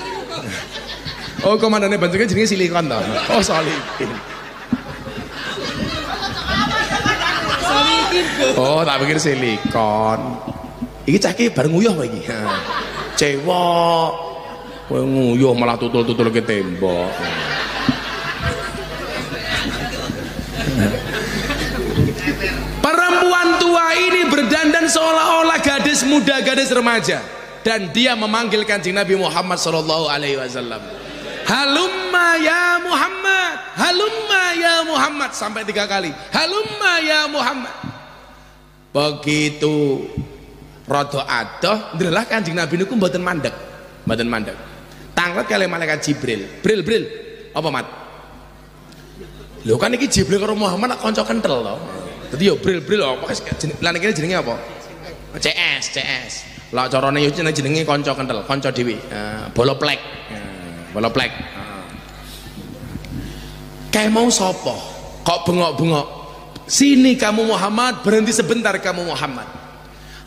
oh komandannya banser jenenge silikon toh oh solikin oh tak pikir silikon iki iki bareng nguyuh iki? Cewek. Kowe nguyuh malah tutul-tutul ke tembok. Perempuan tua ini berdandan seolah-olah gadis muda, gadis remaja. Dan dia memanggil kanjeng Nabi Muhammad sallallahu. Halumma ya Muhammad, halumma ya Muhammad sampai tiga kali. Halumma ya Muhammad. Begitu rada adoh, ndelah kanjeng Nabi niku mboten mandek, mboten mandek. Tanglet kali malaikat Jibril. Bril, bril. Apa mat? Lho kan iki Jibril karo Muhammad kanca kentel to. Dadi yo bril-bril lho, lan iki jenenge apa? CS, CS. Lah carane yo jenenge kanca kentel, kanca dhewe. Uh, bola plek. Uh, bola plek. Uh. Kayak mau sopo? Kok bengok-bengok? Sini kamu Muhammad, berhenti sebentar kamu Muhammad.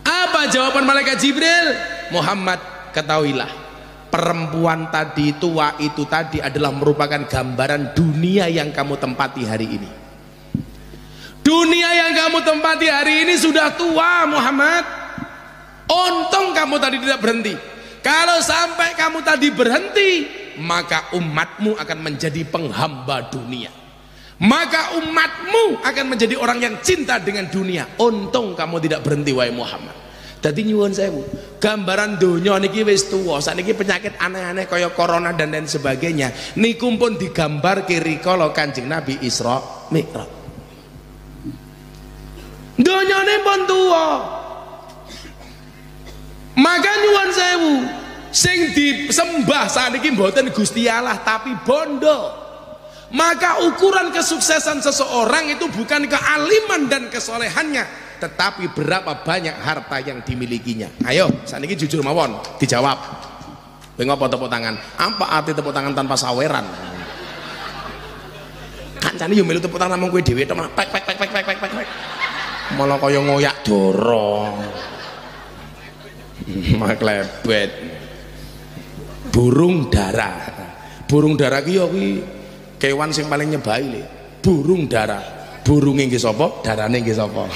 Apa jawaban malaikat Jibril? Muhammad, ketahuilah perempuan tadi tua itu tadi adalah merupakan gambaran dunia yang kamu tempati hari ini dunia yang kamu tempati hari ini sudah tua Muhammad untung kamu tadi tidak berhenti kalau sampai kamu tadi berhenti maka umatmu akan menjadi penghamba dunia maka umatmu akan menjadi orang yang cinta dengan dunia untung kamu tidak berhenti wahai Muhammad Dadi nyuwun sewu, gambaran donya niki wis tuwa. Sakniki penyakit aneh-aneh kaya corona dan lain sebagainya niku pun digambar kiri kala Kanjeng Nabi Isra Mi'raj. Donyane pun tuwa. Maka nyuwun sewu, sing disembah sakniki mboten Gusti Allah tapi bondo. Maka ukuran kesuksesan seseorang itu bukan kealiman dan kesolehannya, tetapi berapa banyak harta yang dimilikinya. Ayo, saat ini jujur mawon, dijawab. Bengok tepuk tangan. Apa arti tepuk tangan tanpa saweran? Kancane yo melu tepuk tangan namung kowe dhewe tok pek pek pek pek pek pek. pek. Malah kaya ngoyak dorong. Maklebet. Burung dara. Burung dara ki yo kuwi kewan sing paling nyebai le. Burung dara. Burunge nggih sapa? Darane nggih sapa?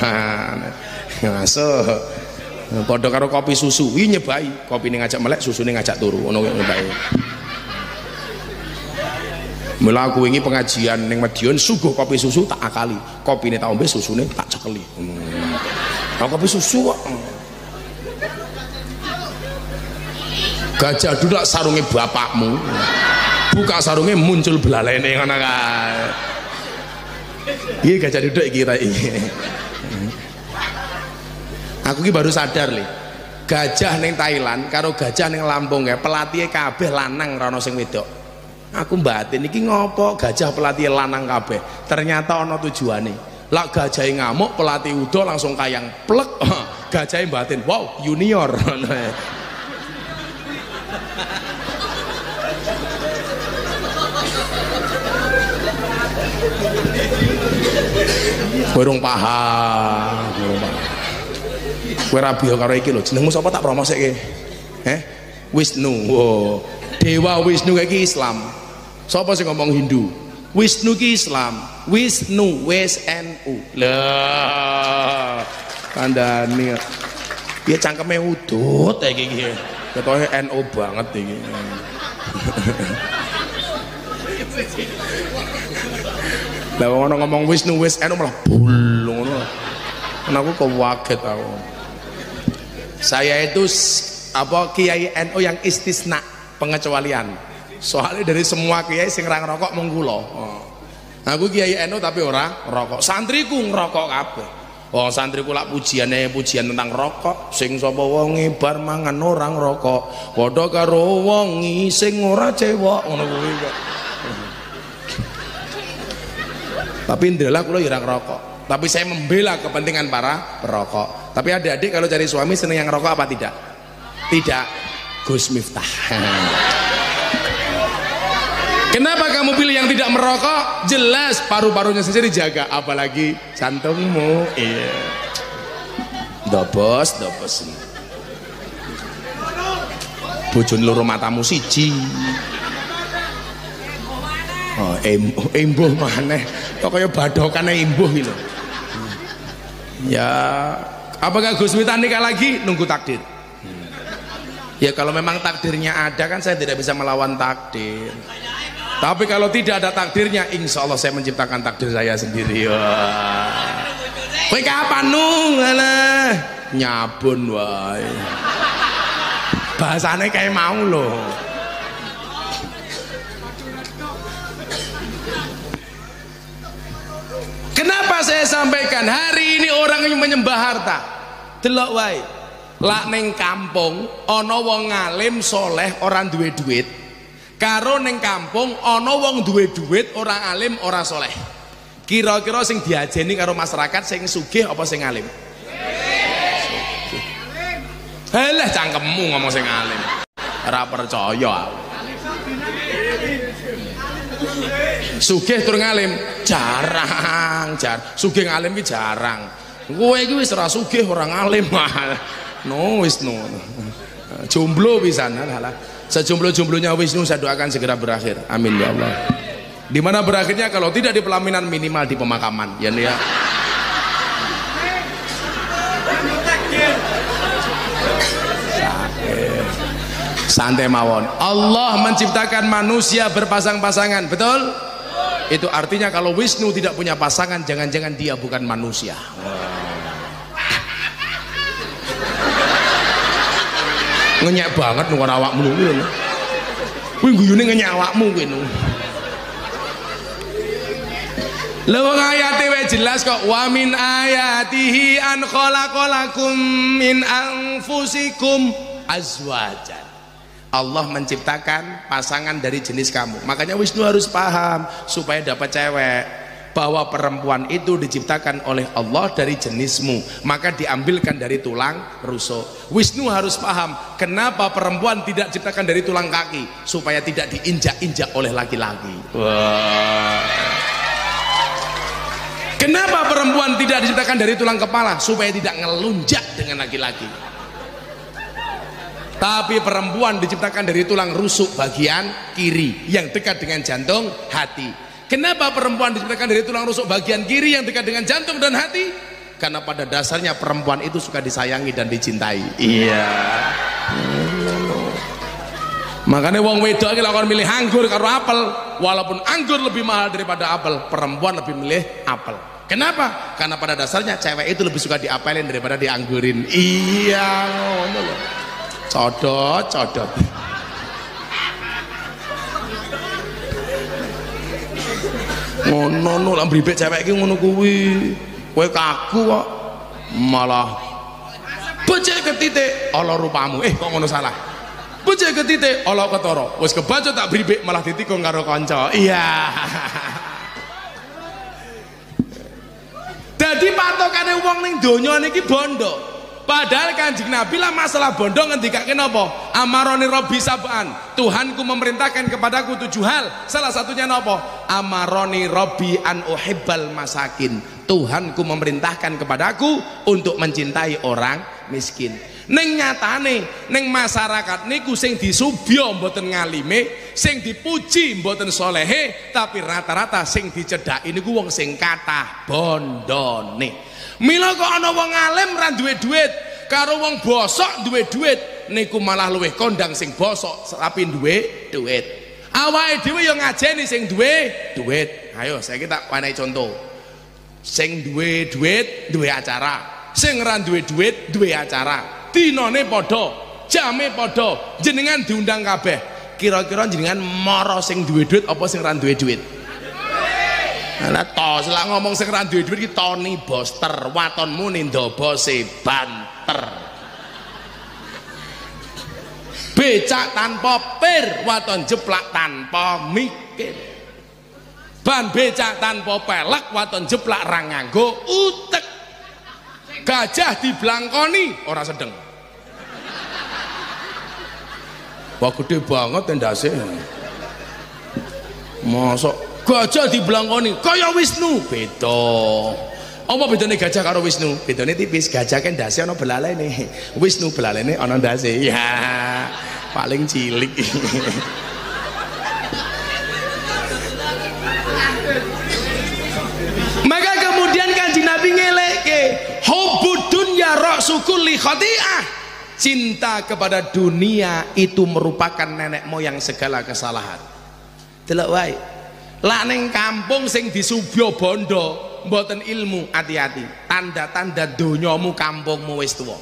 Masuk. Padha karo kopi susu, wi nyebai, kopine ngajak melek, susune ngajak turu, ngono kuwi nyebai. Mula aku wingi pengajian ning Madiun suguh kopi susu tak akali. Kopine tak ombe susune tak cekeli. Hmm. Nah, kopi susu kok. Gajah duduk sarunge bapakmu. Buka sarunge muncul belalene ngono kae. Iki gajah duduk iki. Aku ki baru sadar le. Gajah ning Thailand karo gajah ning Lampung ya, pelatihnya kabeh lanang ora ono sing wedok. Aku batin iki ngopo gajah pelatih lanang kabeh. Ternyata ono tujuane. Lak gajah ngamuk pelatih udo langsung kayang plek. Gajah batin, wow junior. Kowe rung paham, rung paham. Kowe rabi karo iki lho, jenengmu sapa tak promosike? Eh? Wisnu. Dewa Wisnu iki Islam. Sapa sing ngomong Hindu? Wisnu ki Islam. Wisnu wis NU. Lah. Kandhane. Ya cangkeme udut iki iki. Ketoke NU banget iki. Lah wong ana ngomong Wisnu wis NU malah bul ngono. Kan aku kok waget aku. Saya itu apa kiai NU yang istisna pengecualian. Soalnya dari semua kiai sing ra ngerokok mung kula. Oh. Aku kiai NU tapi ora rokok. Santriku ngerokok kabeh. Oh santriku lak pujiane pujian tentang rokok sing sapa wonge bar mangan ora ngerokok padha karo wongi sing ora cewek ngono kuwi kok. Tapi indalah kula ya ngerokok. Tapi saya membela kepentingan para perokok. Tapi adik-adik kalau cari suami seneng yang ngerokok apa tidak? Tidak. Gus Miftah. Kenapa kamu pilih yang tidak merokok? Jelas paru-parunya saja dijaga, apalagi jantungmu. Iya. Dobos, dobos. Loro matamu siji. Oh, embuh, embuh maneh. Kok kaya badokane embuh lho. Ya, apakah Gus Miftah nikah lagi? Nunggu takdir. Ya kalau memang takdirnya ada kan saya tidak bisa melawan takdir. Tapi kalau tidak ada takdirnya, insya Allah saya menciptakan takdir saya sendiri. Kowe kapan nu? Alah, nyabun wae. Bahasane kayak mau loh. Kenapa saya sampaikan hari ini orang yang menyembah harta? Delok wae. Lak ning kampung ana wong ngalim soleh orang duwe duit. Karo ning kampung ana wong duwe duit orang alim ora soleh. Kira-kira sing diajeni karo masyarakat sing sugih apa sing alim? Halah cangkemmu ngomong sing alim. Ora percaya. Sugih tur ngalim jarang, jar. Sugih ngalim ki jarang. Kowe iki wis ora sugih ora ngalim. no wis no. Jomblo pisan lah. Sejomblo-jomblonya Wisnu saya doakan segera berakhir. Amin ya Allah. Di mana berakhirnya kalau tidak di pelaminan minimal di pemakaman. Ya ya. Santai mawon. Allah menciptakan manusia berpasang-pasangan, betul? Itu artinya kalau Wisnu tidak punya pasangan, jangan-jangan dia bukan manusia. Ngenyek banget nunggu awakmu lho. Kuwi guyune ngenyek awakmu kuwi nu. Lha wong ayate wae jelas kok wa min ayatihi an khalaqalakum min anfusikum azwajan. Allah menciptakan pasangan dari jenis kamu makanya Wisnu harus paham supaya dapat cewek bahwa perempuan itu diciptakan oleh Allah dari jenismu maka diambilkan dari tulang rusuk. Wisnu harus paham kenapa perempuan tidak diciptakan dari tulang kaki supaya tidak diinjak-injak oleh laki-laki. Kenapa perempuan tidak diciptakan dari tulang kepala? Supaya tidak ngelunjak dengan laki-laki. Tapi perempuan diciptakan dari tulang rusuk bagian kiri yang dekat dengan jantung hati Kenapa perempuan diciptakan dari tulang rusuk bagian kiri yang dekat dengan jantung dan hati? Karena pada dasarnya perempuan itu suka disayangi dan dicintai. Iya. Makanya wong wedok iki lakon milih anggur karo apel, walaupun anggur lebih mahal daripada apel, perempuan lebih milih apel. Kenapa? Karena pada dasarnya cewek itu lebih suka diapelin daripada dianggurin. Iya, ngono loh. Codot, codot. Ngono no lah bribek cewek iki ngono kuwi. Kowe kaku kok. Malah. Becek ke titik ala rupamu. Eh kok ngono salah? Becek ke titik ala ketara. Wis kebaca tak bribek malah ditikung karo kanca. Iya. Dadi patokane wong ning donya niki bondo Padahal kanjeng Nabi lah masalah bondo ngendikake napa? Amaroni Robi sab'an. Tuhanku memerintahkan kepadaku tujuh hal. Salah satunya napa? Amaroni Robi an uhibbal masakin. Tuhanku memerintahkan kepadaku untuk mencintai orang miskin. Neng nyatane, neng masyarakat niku sing disubyo mboten ngalime, sing dipuji mboten solehe, tapi rata-rata sing dicedhaki niku wong sing kathah bondone. Mila kok ana wong alim ra duwe duit, karo wong bosok duwe duit, niku malah luwih kondang sing bosok tapi duwe duit. Awake dhewe yo ngajeni sing duwe duit. Ayo saiki tak panehi contoh. Sing duwe duit duwe acara, sing ra duwe duit duwe acara. Dinane padha, jame padha, jenengan diundang kabeh. Kira-kira jenengan mara sing duwe duit apa sing ra duwe duit? Lah to selak ngomong sing ra duwe dhuwit iki Tony Boster, watonmu nindobose banter. Becak tanpa pir, waton jeplak tanpa mikir. Ban becak tanpa pelek, waton jeplak ra nganggo utek. Gajah diblangkoni ora sedeng. Wah gede banget tendase. Mosok gajah diblangkoni kaya Wisnu. Beda. Apa bedanya gajah karo Wisnu? Bedanya tipis gajah kan dasi ana belalene. Wisnu belalene ana dasi ya paling cilik. Maka kemudian kanji Nabi ngeleke hubud dunya ra'su kulli khati'ah cinta kepada dunia itu merupakan nenek moyang segala kesalahan. Delok wae lah neng kampung sing disubyo bondo mboten ilmu hati-hati. Tanda-tanda donyamu kampungmu wis tuwa.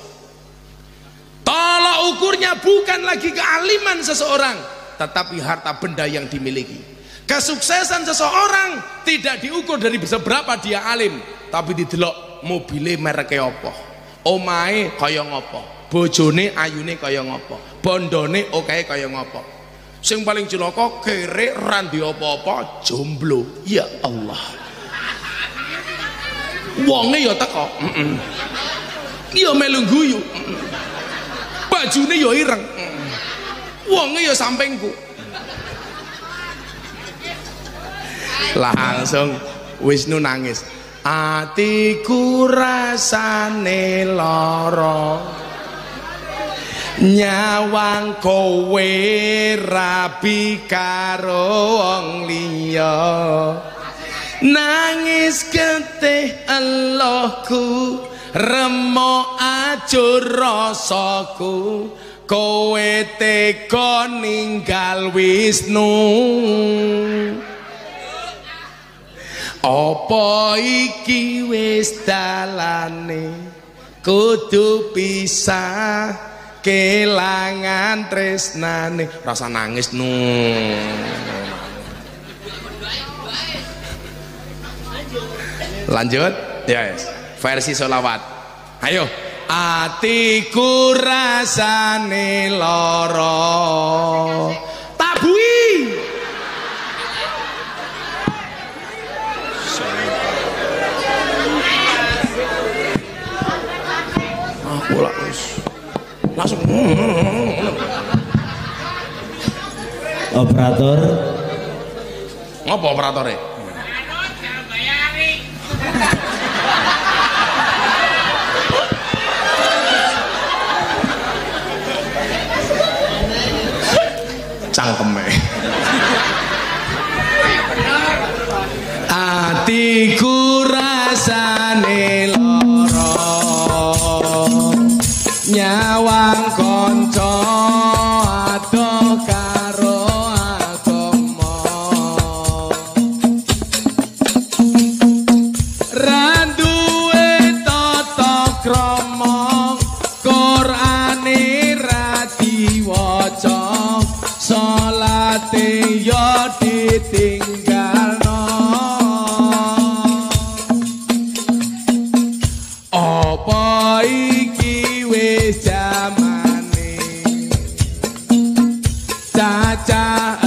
Tolak ukurnya bukan lagi kealiman seseorang tetapi harta benda yang dimiliki. Kesuksesan seseorang tidak diukur dari seberapa dia alim tapi didelok mobile mereknya apa. Omae kaya ngopo bojone ayune kaya ngopo bondone oke kaya ngopo sing paling cilaka kere randi apa-apa jomblo. Ya Allah. Wonge ya teko heeh ya melu guyu bajune ya ireng. Wonge ya sampingku. Langsung Wisnu nangis. Atiku rasane lara nyawang kowe rabi karo wong liya. Nangis getih Allahku remo ajur rasaku. Kowe tega ninggal Wisnu. Apa iki wis dalane? Kudu pisah kelangan tresnane rasa nangis nu. Lanjut. Yes. versi solawat. Ayo. Atiku rasane lara. Tabui! Aku lah langsung. Operator. Ngopo operatore cangkeme. Atiku rasane nyawang kanca Da-da-da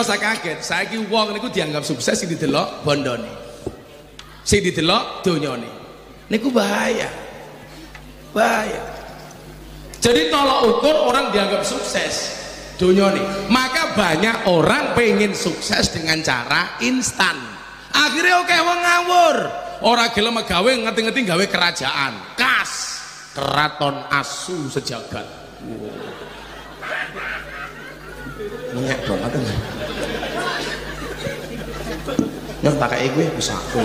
rasa kaget, saiki wong niku dianggap sukses sing didelok bondone. Sing didelok donyane. Niku bahaya. Bahaya. Jadi tolak ukur orang dianggap sukses donyane. Maka banyak orang pengen sukses dengan cara instan. Akhirnya oke wong ngawur. Ora gelem gawe ngerti-ngerti gawe kerajaan. Kas. Keraton asu sejagat. Nyek banget kan. Nyok tak kayak gue bisa aku.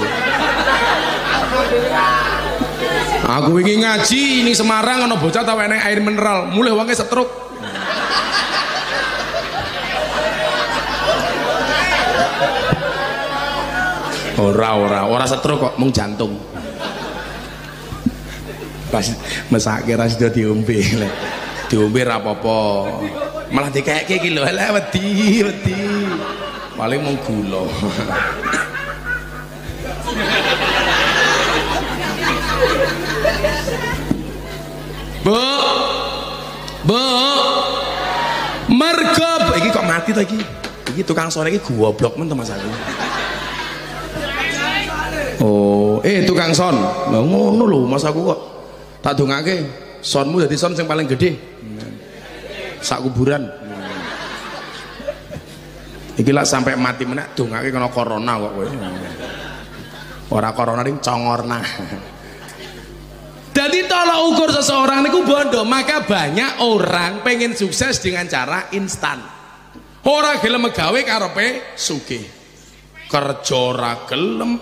Aku ingin ngaji ini Semarang ana bocah tau enek air mineral, mulai wonge setruk. Ora ora, ora setruk kok, mung jantung. Pas mesake ra sida diombe. Diombe ra apa-apa. Malah dikeke iki lho, lek wedi, wedi. Paling mung gula. Bu. Bu. Mergo iki kok mati to iki? Iki tukang sore iki goblok men to Mas aku. Oh, eh tukang son. Lah ngono lho Mas aku kok Tak dongake sonmu dadi son sing paling gede. Sak kuburan. Iki lah sampai mati meneh dongake kena corona kok kowe. Ora corona ning congorna. Jadi tolak ukur seseorang niku bondo, maka banyak orang pengen sukses dengan cara instan. Ora gelem gawe karepe sugih. Kerja ora gelem,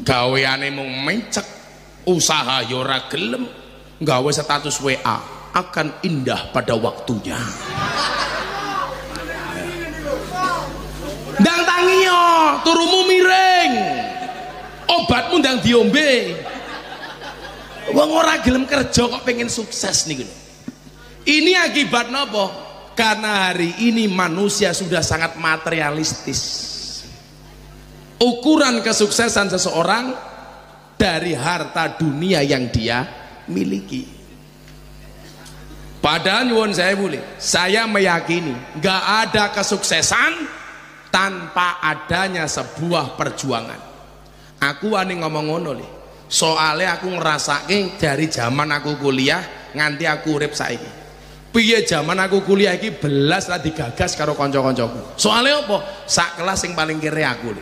gaweane mung mencek, usaha ya ora gelem, gawe status WA akan indah pada waktunya. Ndang tangiyo, turumu miring. Obatmu ndang diombe. Wong ora gelem kerja kok pengen sukses nih Ini akibat nopo? Karena hari ini manusia sudah sangat materialistis. Ukuran kesuksesan seseorang dari harta dunia yang dia miliki. Padahal nyuwun saya boleh, saya meyakini nggak ada kesuksesan tanpa adanya sebuah perjuangan. Aku wani ngomong ngono li. Soalnya aku ngerasake dari zaman aku kuliah nganti aku urip saiki. Piye zaman aku kuliah iki belas lah digagas karo kanca-kancaku. Soalnya apa? Sak kelas sing paling kiri aku.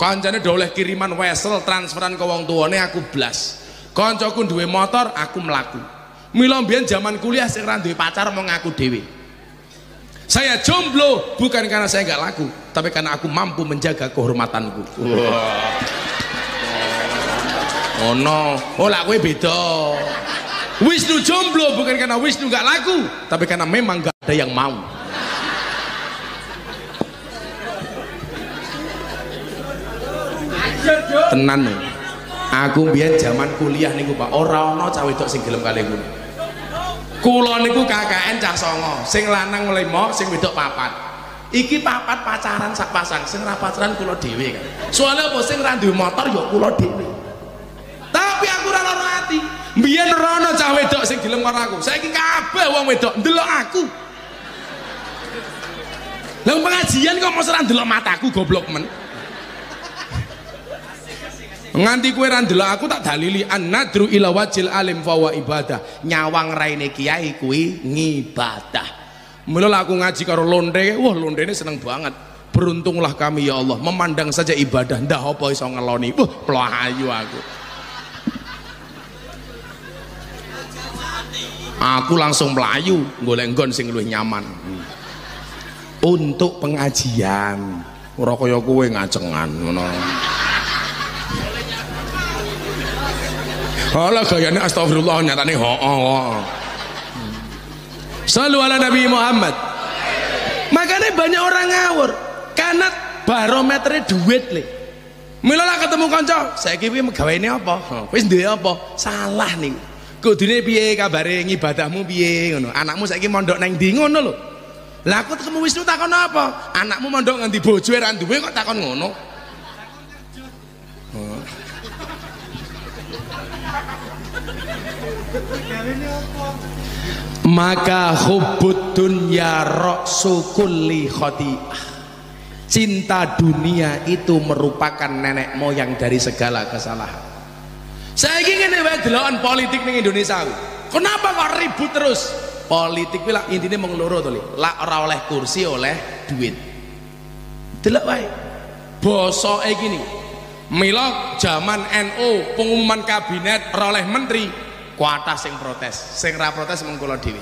Kancane oleh kiriman wesel transferan ke wong tuane aku blas. Kancaku duwe motor, aku melaku. Mila mbiyen zaman kuliah sing ra duwe pacar mau ngaku dhewe. Saya jomblo bukan karena saya nggak laku, tapi karena aku mampu menjaga kehormatanku. Oh no, oh lah gue beda. Wisnu jomblo bukan karena Wisnu nggak laku, tapi karena memang nggak ada yang mau. Tenan nih. Aku biar zaman kuliah niku Pak, ora ana cah wedok sing gelem kali kula. Kula niku KKN cah songo, sing lanang lima, sing wedok papat. Iki papat pacaran sak pasang, sing ra pacaran kula dhewe kan. Soalnya apa sing ra motor ya kula dhewe. Tapi aku ora lara ati. Biyen ora ana cah wedok sing gelem karo aku. Saiki kabeh wong wedok ndelok aku. Lah pengajian kok mesti ra ndelok mataku goblok men. nganti kue randelok aku tak dalili an nadru ila wajil alim fawa ibadah nyawang raine kiai kui ngibadah mula aku ngaji karo londe wah londe ini seneng banget beruntunglah kami ya Allah memandang saja ibadah ndah apa iso ngeloni wah pelayu aku aku langsung melayu golek nggon sing luwih nyaman untuk pengajian ora kaya kowe ngacengan ngono Alah gayane astagfirullah nyatane hoo. Sallu ala Nabi Muhammad. Makanya banyak orang ngawur karena barometernya duit le. Mila ketemu kanca, saiki piye ini apa? Wis duwe apa? Salah nih. Kudune piye kabare ngibadahmu piye ngono. Anakmu saiki mondok nang ndi ngono lho. Lah aku ketemu Wisnu takon apa? Anakmu mondok nganti bojo ra duwe kok takon ngono. maka hubbud dunya ra'su kulli khati'ah cinta dunia itu merupakan nenek moyang dari segala kesalahan saya ingin wae delokan politik ning Indonesia kenapa kok ribut terus? Politik lah intinya mengeluru tuh lah ora oleh kursi oleh duit. Delok wae. Bosoke gini. Mila zaman NU pengumuman kabinet oleh menteri. Kuatah sing protes. Sing ra protes mengkulo dewi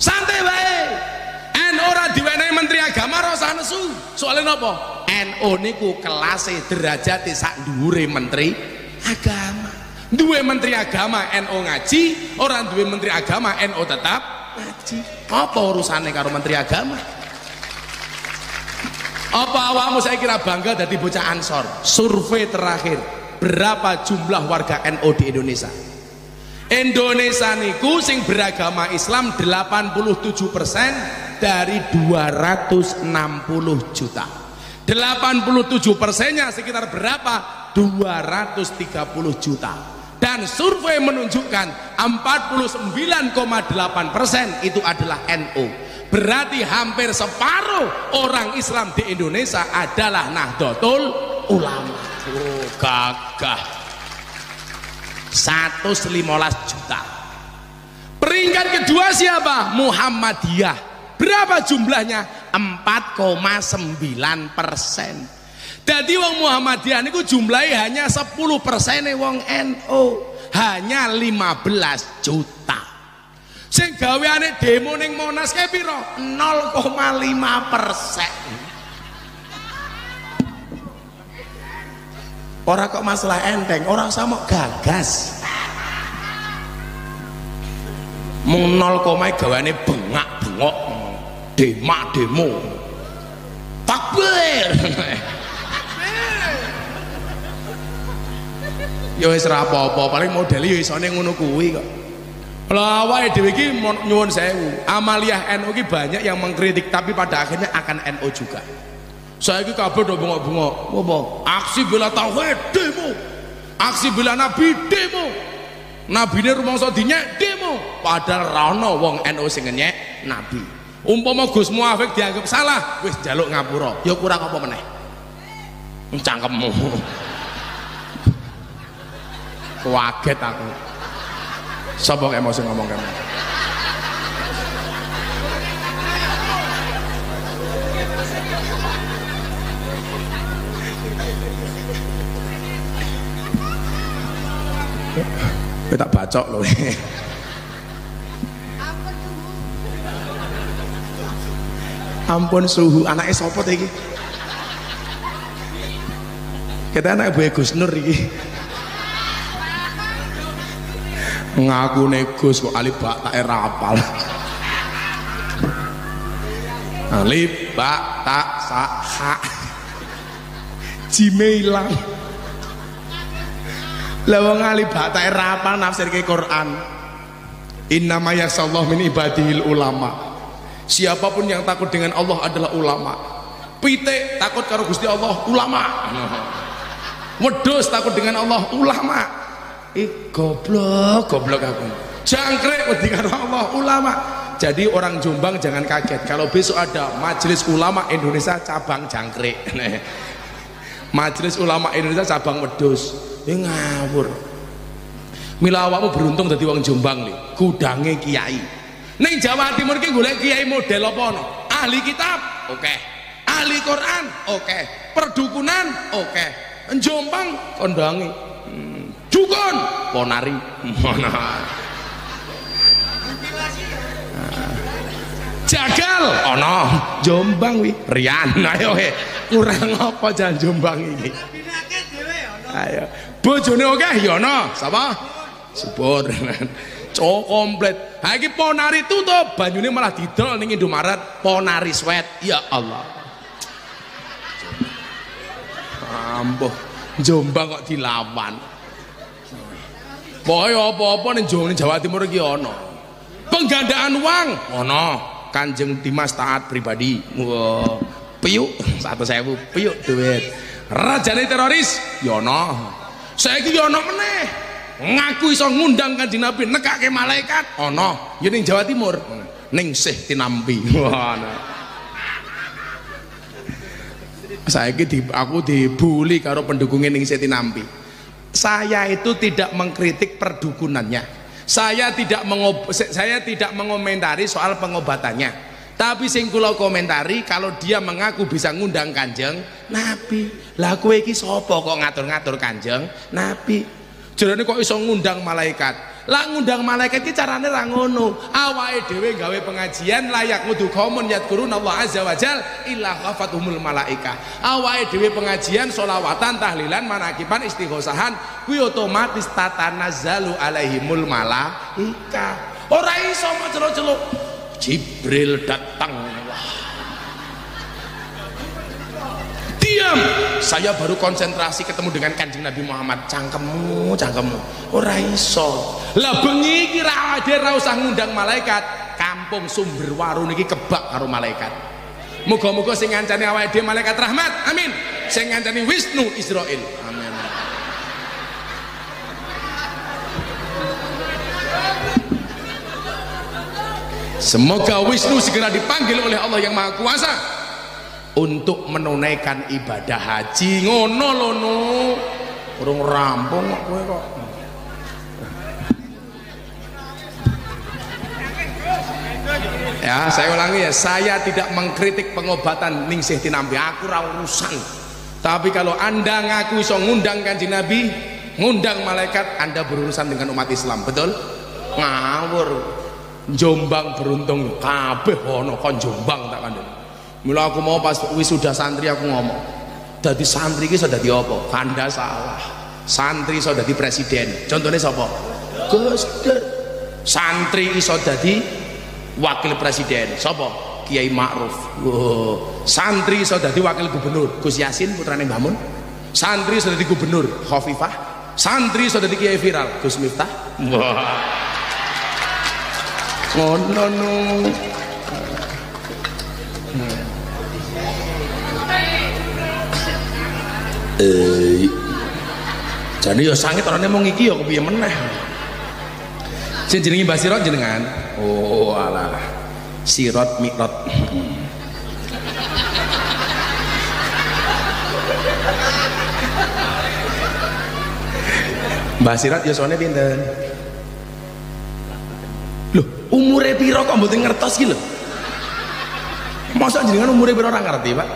santai wae. NU ora diwenehi menteri agama ora usah nesu. Soalnya napa? NU niku kelase derajate sak dhuwure menteri agama. Duwe menteri agama NU ngaji orang duwe menteri agama NU tetap ngaji. apa urusannya karo menteri agama? Apa awakmu saya kira bangga dari bocah ansor? Survei terakhir berapa jumlah warga NU di Indonesia? Indonesia niku sing beragama Islam 87% dari 260 juta. 87 persennya sekitar berapa 230 juta. Dan survei menunjukkan 49,8 persen itu adalah NU berarti hampir separuh orang Islam di Indonesia adalah Nahdlatul Ulama. Oh, gagah. 115 juta. Peringkat kedua siapa? Muhammadiyah. Berapa jumlahnya? 4,9 persen jadi wong Muhammadiyah niku jumlahnya hanya 10 persen wong NU hanya 15 juta. Sing gaweane demo ning Monas kae piro? 0,5 persen. Orang kok masalah enteng, orang sama gagas. Mung nol komai gawane bengak bengok, demak demo, takbir. ya wis ra apa-apa, paling model ya isone ngono kuwi kok. Lah awake dhewe iki nyuwun sewu. Amaliyah NU iki banyak yang mengkritik tapi pada akhirnya akan NU juga. Saya ini kabel udah bengok-bengok. Apa? Aksi bela tauhid demo. Aksi bela nabi demo. Nabi ini rumah sodinya demo. Padahal rano wong NU sing ngenyek nabi. Umpama Gus Muafik dianggap salah, wis jaluk ngapura. Ya kurang apa meneh? Cangkemmu. Kaget aku. Sapa emosi ngomong kamu? Kowe tak bacok lho. Ampun suhu anaknya sapa ta iki? Kita anak Bu Gus Nur iki. Ngaku Gus kok alif bak tak rapal. Alif bak tak sa ha. Jime ilang. Bak tak rapal nafsirke Quran. Innama yasallahu min ibadihil ulama. Siapa pun yang takut dengan Allah adalah ulama. Pite takut karo Gusti Allah ulama. Wedhus takut dengan Allah ulama. Ih goblok, goblok aku. Jangkrik wedi karo Allah ulama. Jadi orang Jombang jangan kaget kalau besok ada Majelis Ulama Indonesia cabang jangkrik. Majelis Ulama Indonesia cabang wedhus. Ini ngawur. Mila awakmu beruntung dadi wong Jombang nih, gudange kiai. Ning Jawa Timur ki golek kiai model apa no? Ahli kitab, oke. Okay. Ahli Quran, oke. Okay. Perdukunan, oke. Okay. Jombang kondangi. Dukun, ponari. Mana? Jagal, ono. Jombang wi. Rian, ayo he. Kurang apa jalan Jombang ini? Ayo. Bojone oke okay, ya ono. Sapa? Subur. cowok komplit ha iki ponari tutup banyune malah didol ning Indomaret ponari sweat ya Allah ambuh Jombang kok dilawan pokoknya apa-apa ning Jawa Timur iki ana penggandaan uang ana Kanjeng Dimas taat pribadi. Wah piyuk satu sewu piyuk duit. Rajane teroris? Ya ana saiki ya ana meneh. Ngaku iso ngundang kanjeng Nabi nekake malaikat. Ana oh, ya ning Jawa Timur. Ning sih tinampi. Saiki di, aku dibuli karo pendukungnya ning sih tinampi saya itu tidak mengkritik perdukunannya. Saya tidak saya tidak mengomentari soal pengobatannya. Tapi sing kula komentari kalau dia mengaku bisa ngundang kanjeng Nabi. Lah kowe iki sapa kok ngatur-ngatur kanjeng? Nabi. Jarane kok iso ngundang malaikat. Lah ngundang malaikat iki carane ra ngono. Awake dhewe gawe pengajian layak mudu kaumun yadkurun Allah azza wajal illa khafatumul malaika. Awake dhewe pengajian solawatan tahlilan manakiban istighosahan kuwi otomatis tatanazzalu alaihimul malaika. Ora iso celuk-celuk. Jibril datang diam. Saya baru konsentrasi ketemu dengan kanjeng Nabi Muhammad. Cangkemmu cangkemmu. Ora iso. Lah bengi ada ra usah ngundang malaikat. Kampung sumber waru niki kebak karo malaikat. Muga-muga sing ngancani awake dhewe malaikat rahmat. Amin. Sing ngancani Wisnu Israel amin. Semoga Wisnu segera dipanggil oleh Allah yang Maha Kuasa untuk menunaikan ibadah haji. Ngono lho nu. Urung rampung kok kowe kok. Ya saya ulangi ya saya tidak mengkritik pengobatan ningsih tinambi aku ra urusan. Tapi kalau anda ngaku iso ngundang kanji nabi ngundang malaikat anda berurusan dengan umat islam betul? Ngawur. Jombang beruntung. Kabeh ono kon jombang tak kandung Mula aku mau pas wisuda santri aku ngomong. Dadi santri iki iso dadi apa? Kanda salah. Santri iso dadi presiden. Contohnya sapa? Gus. Santri iso dadi wakil presiden sapa Kiai Ma'ruf wow. santri iso dadi wakil gubernur Gus Yasin putrane Mbah Mun santri iso dadi gubernur Khofifah santri iso dadi Kiai viral Gus Miftah wah ngono no eh jadi ya sangit orangnya mau ngiki ya kepiye meneh? Sing jenenge Mbah Sirot jenengan? Oh alah Sirot Mikrot. Mbah Sirot ya soalnya pinten? Loh umure piro kok mboten ngertos ki lho? Masa jenengan umure piro ora ngerti Pak?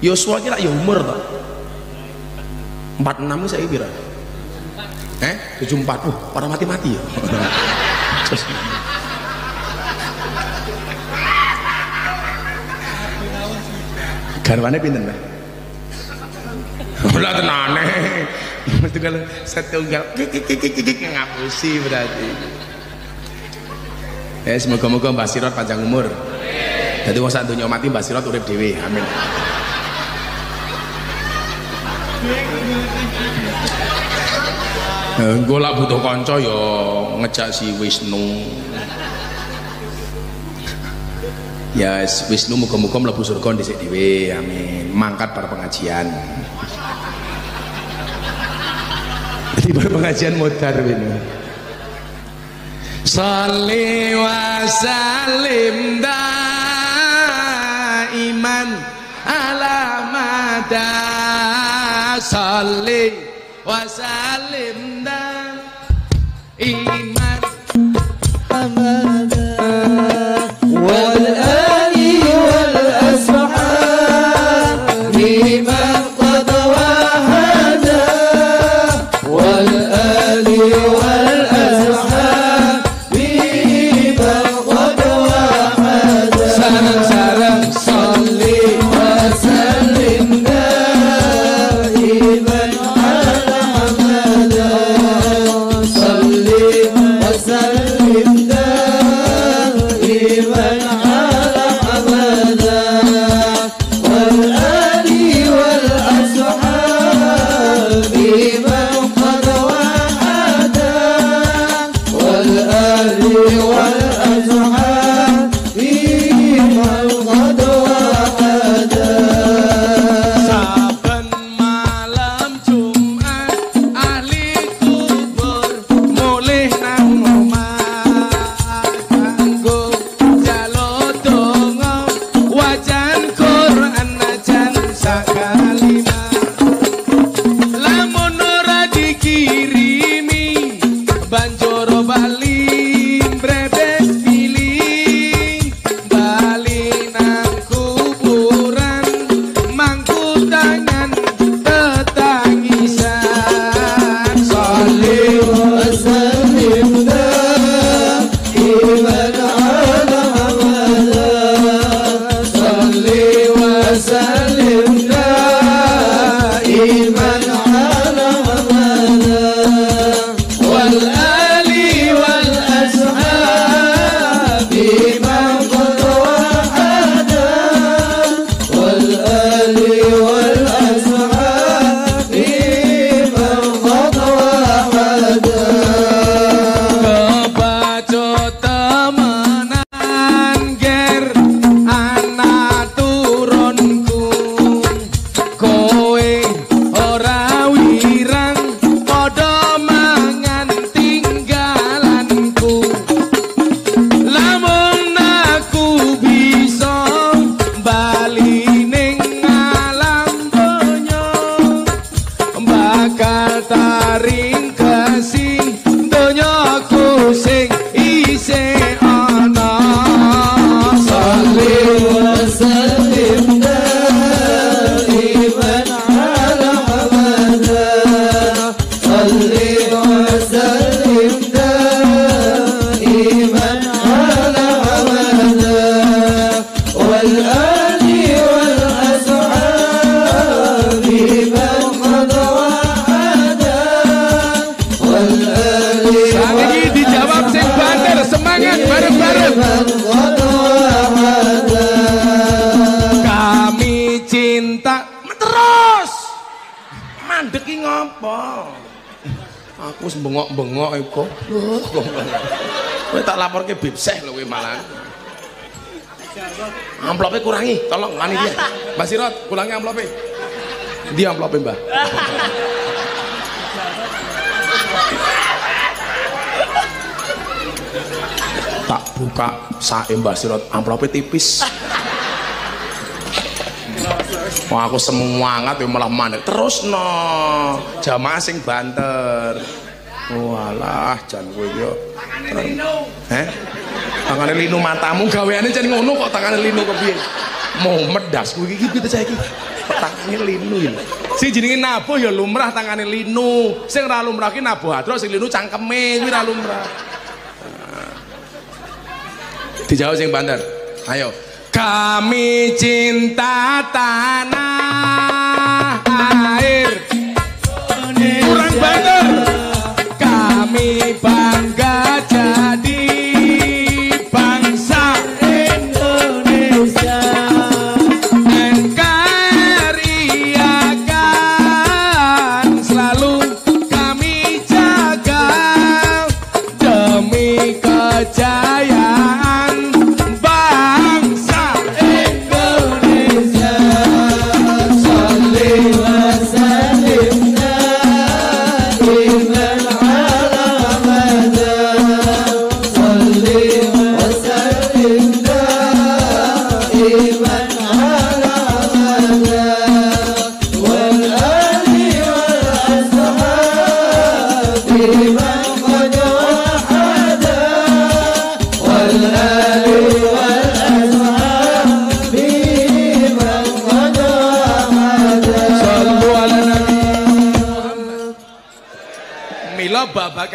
Yosua ki lak ya umur to 46 saya piro eh 74 uh para mati-mati ya garwane pinten Mbak Ora tenane. Mesti kalau setunggal ngapusi berarti. Eh semoga-moga Mbak Sirot panjang umur. Jadi wong sak donya mati Mbak Sirot urip dhewe. Amin. Engko lak butuh kanca ya ngejak si Wisnu. Ya yes, Wisnu muga-muga mlebu surga dhisik dhewe. Amin. Mangkat para pengajian. Jadi para pengajian modar ini. Salli wa salim daiman ala mada salli wa وسلم Kurangi amplopnya. Dia amplopnya mbak. tak buka sae Mbak Sirot amplopnya tipis. Wah aku semangat ya malah mandek. Terus no, jamaah sing banter. Walah, jan kowe yo. Eh? Tangane linu matamu gaweane jan ngono kok tangane linu kepiye? Mau medas kowe iki piye saiki? Kok tangane linu iki. Sing jenenge nabuh ya lumrah tangane linu. Sing ora lumrah ki nabuh hadro sing linu cangkeme kuwi ora lumrah. Nah. Dijawab sing banter. Ayo. Kami cinta tanah air. Kurang banter. Kami bangga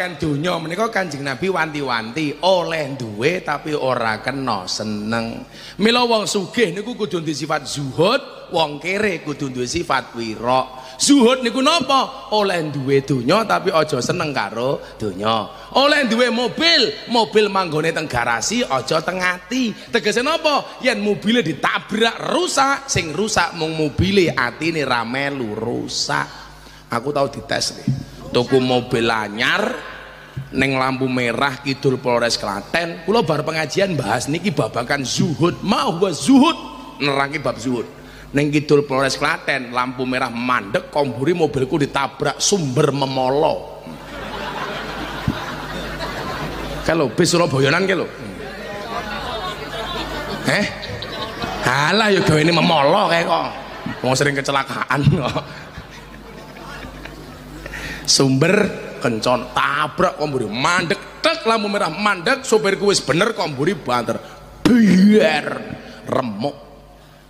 Babakan donya menika Kanjeng Nabi wanti-wanti oleh duwe tapi ora kena seneng. Mila wong sugih niku kudu duwe sifat zuhud, wong kere kudu duwe sifat wira. Zuhud niku napa? Oleh duwe donya tapi aja seneng karo donya. Oleh duwe mobil, mobil manggone teng garasi aja teng ati. Tegese napa? Yen ditabrak rusak, sing rusak mung mobile, atine ra melu rusak. Aku tahu dites nih. Tuku mobil anyar neng lampu merah Kidul Polres Klaten. Kula bar pengajian bahas niki babakan zuhud. Mau wa zuhud nerangi bab zuhud. Neng Kidul Polres Klaten lampu merah mandek komburi mobilku ditabrak sumber memolo. Kalau bis ke lo. Eh? Halah ya gawe ini memolo kayak kok. Wong sering kecelakaan kok sumber kencon tabrak komburi mandek tek lampu merah mandek sopirku wis bener komburi banter. Biar remuk.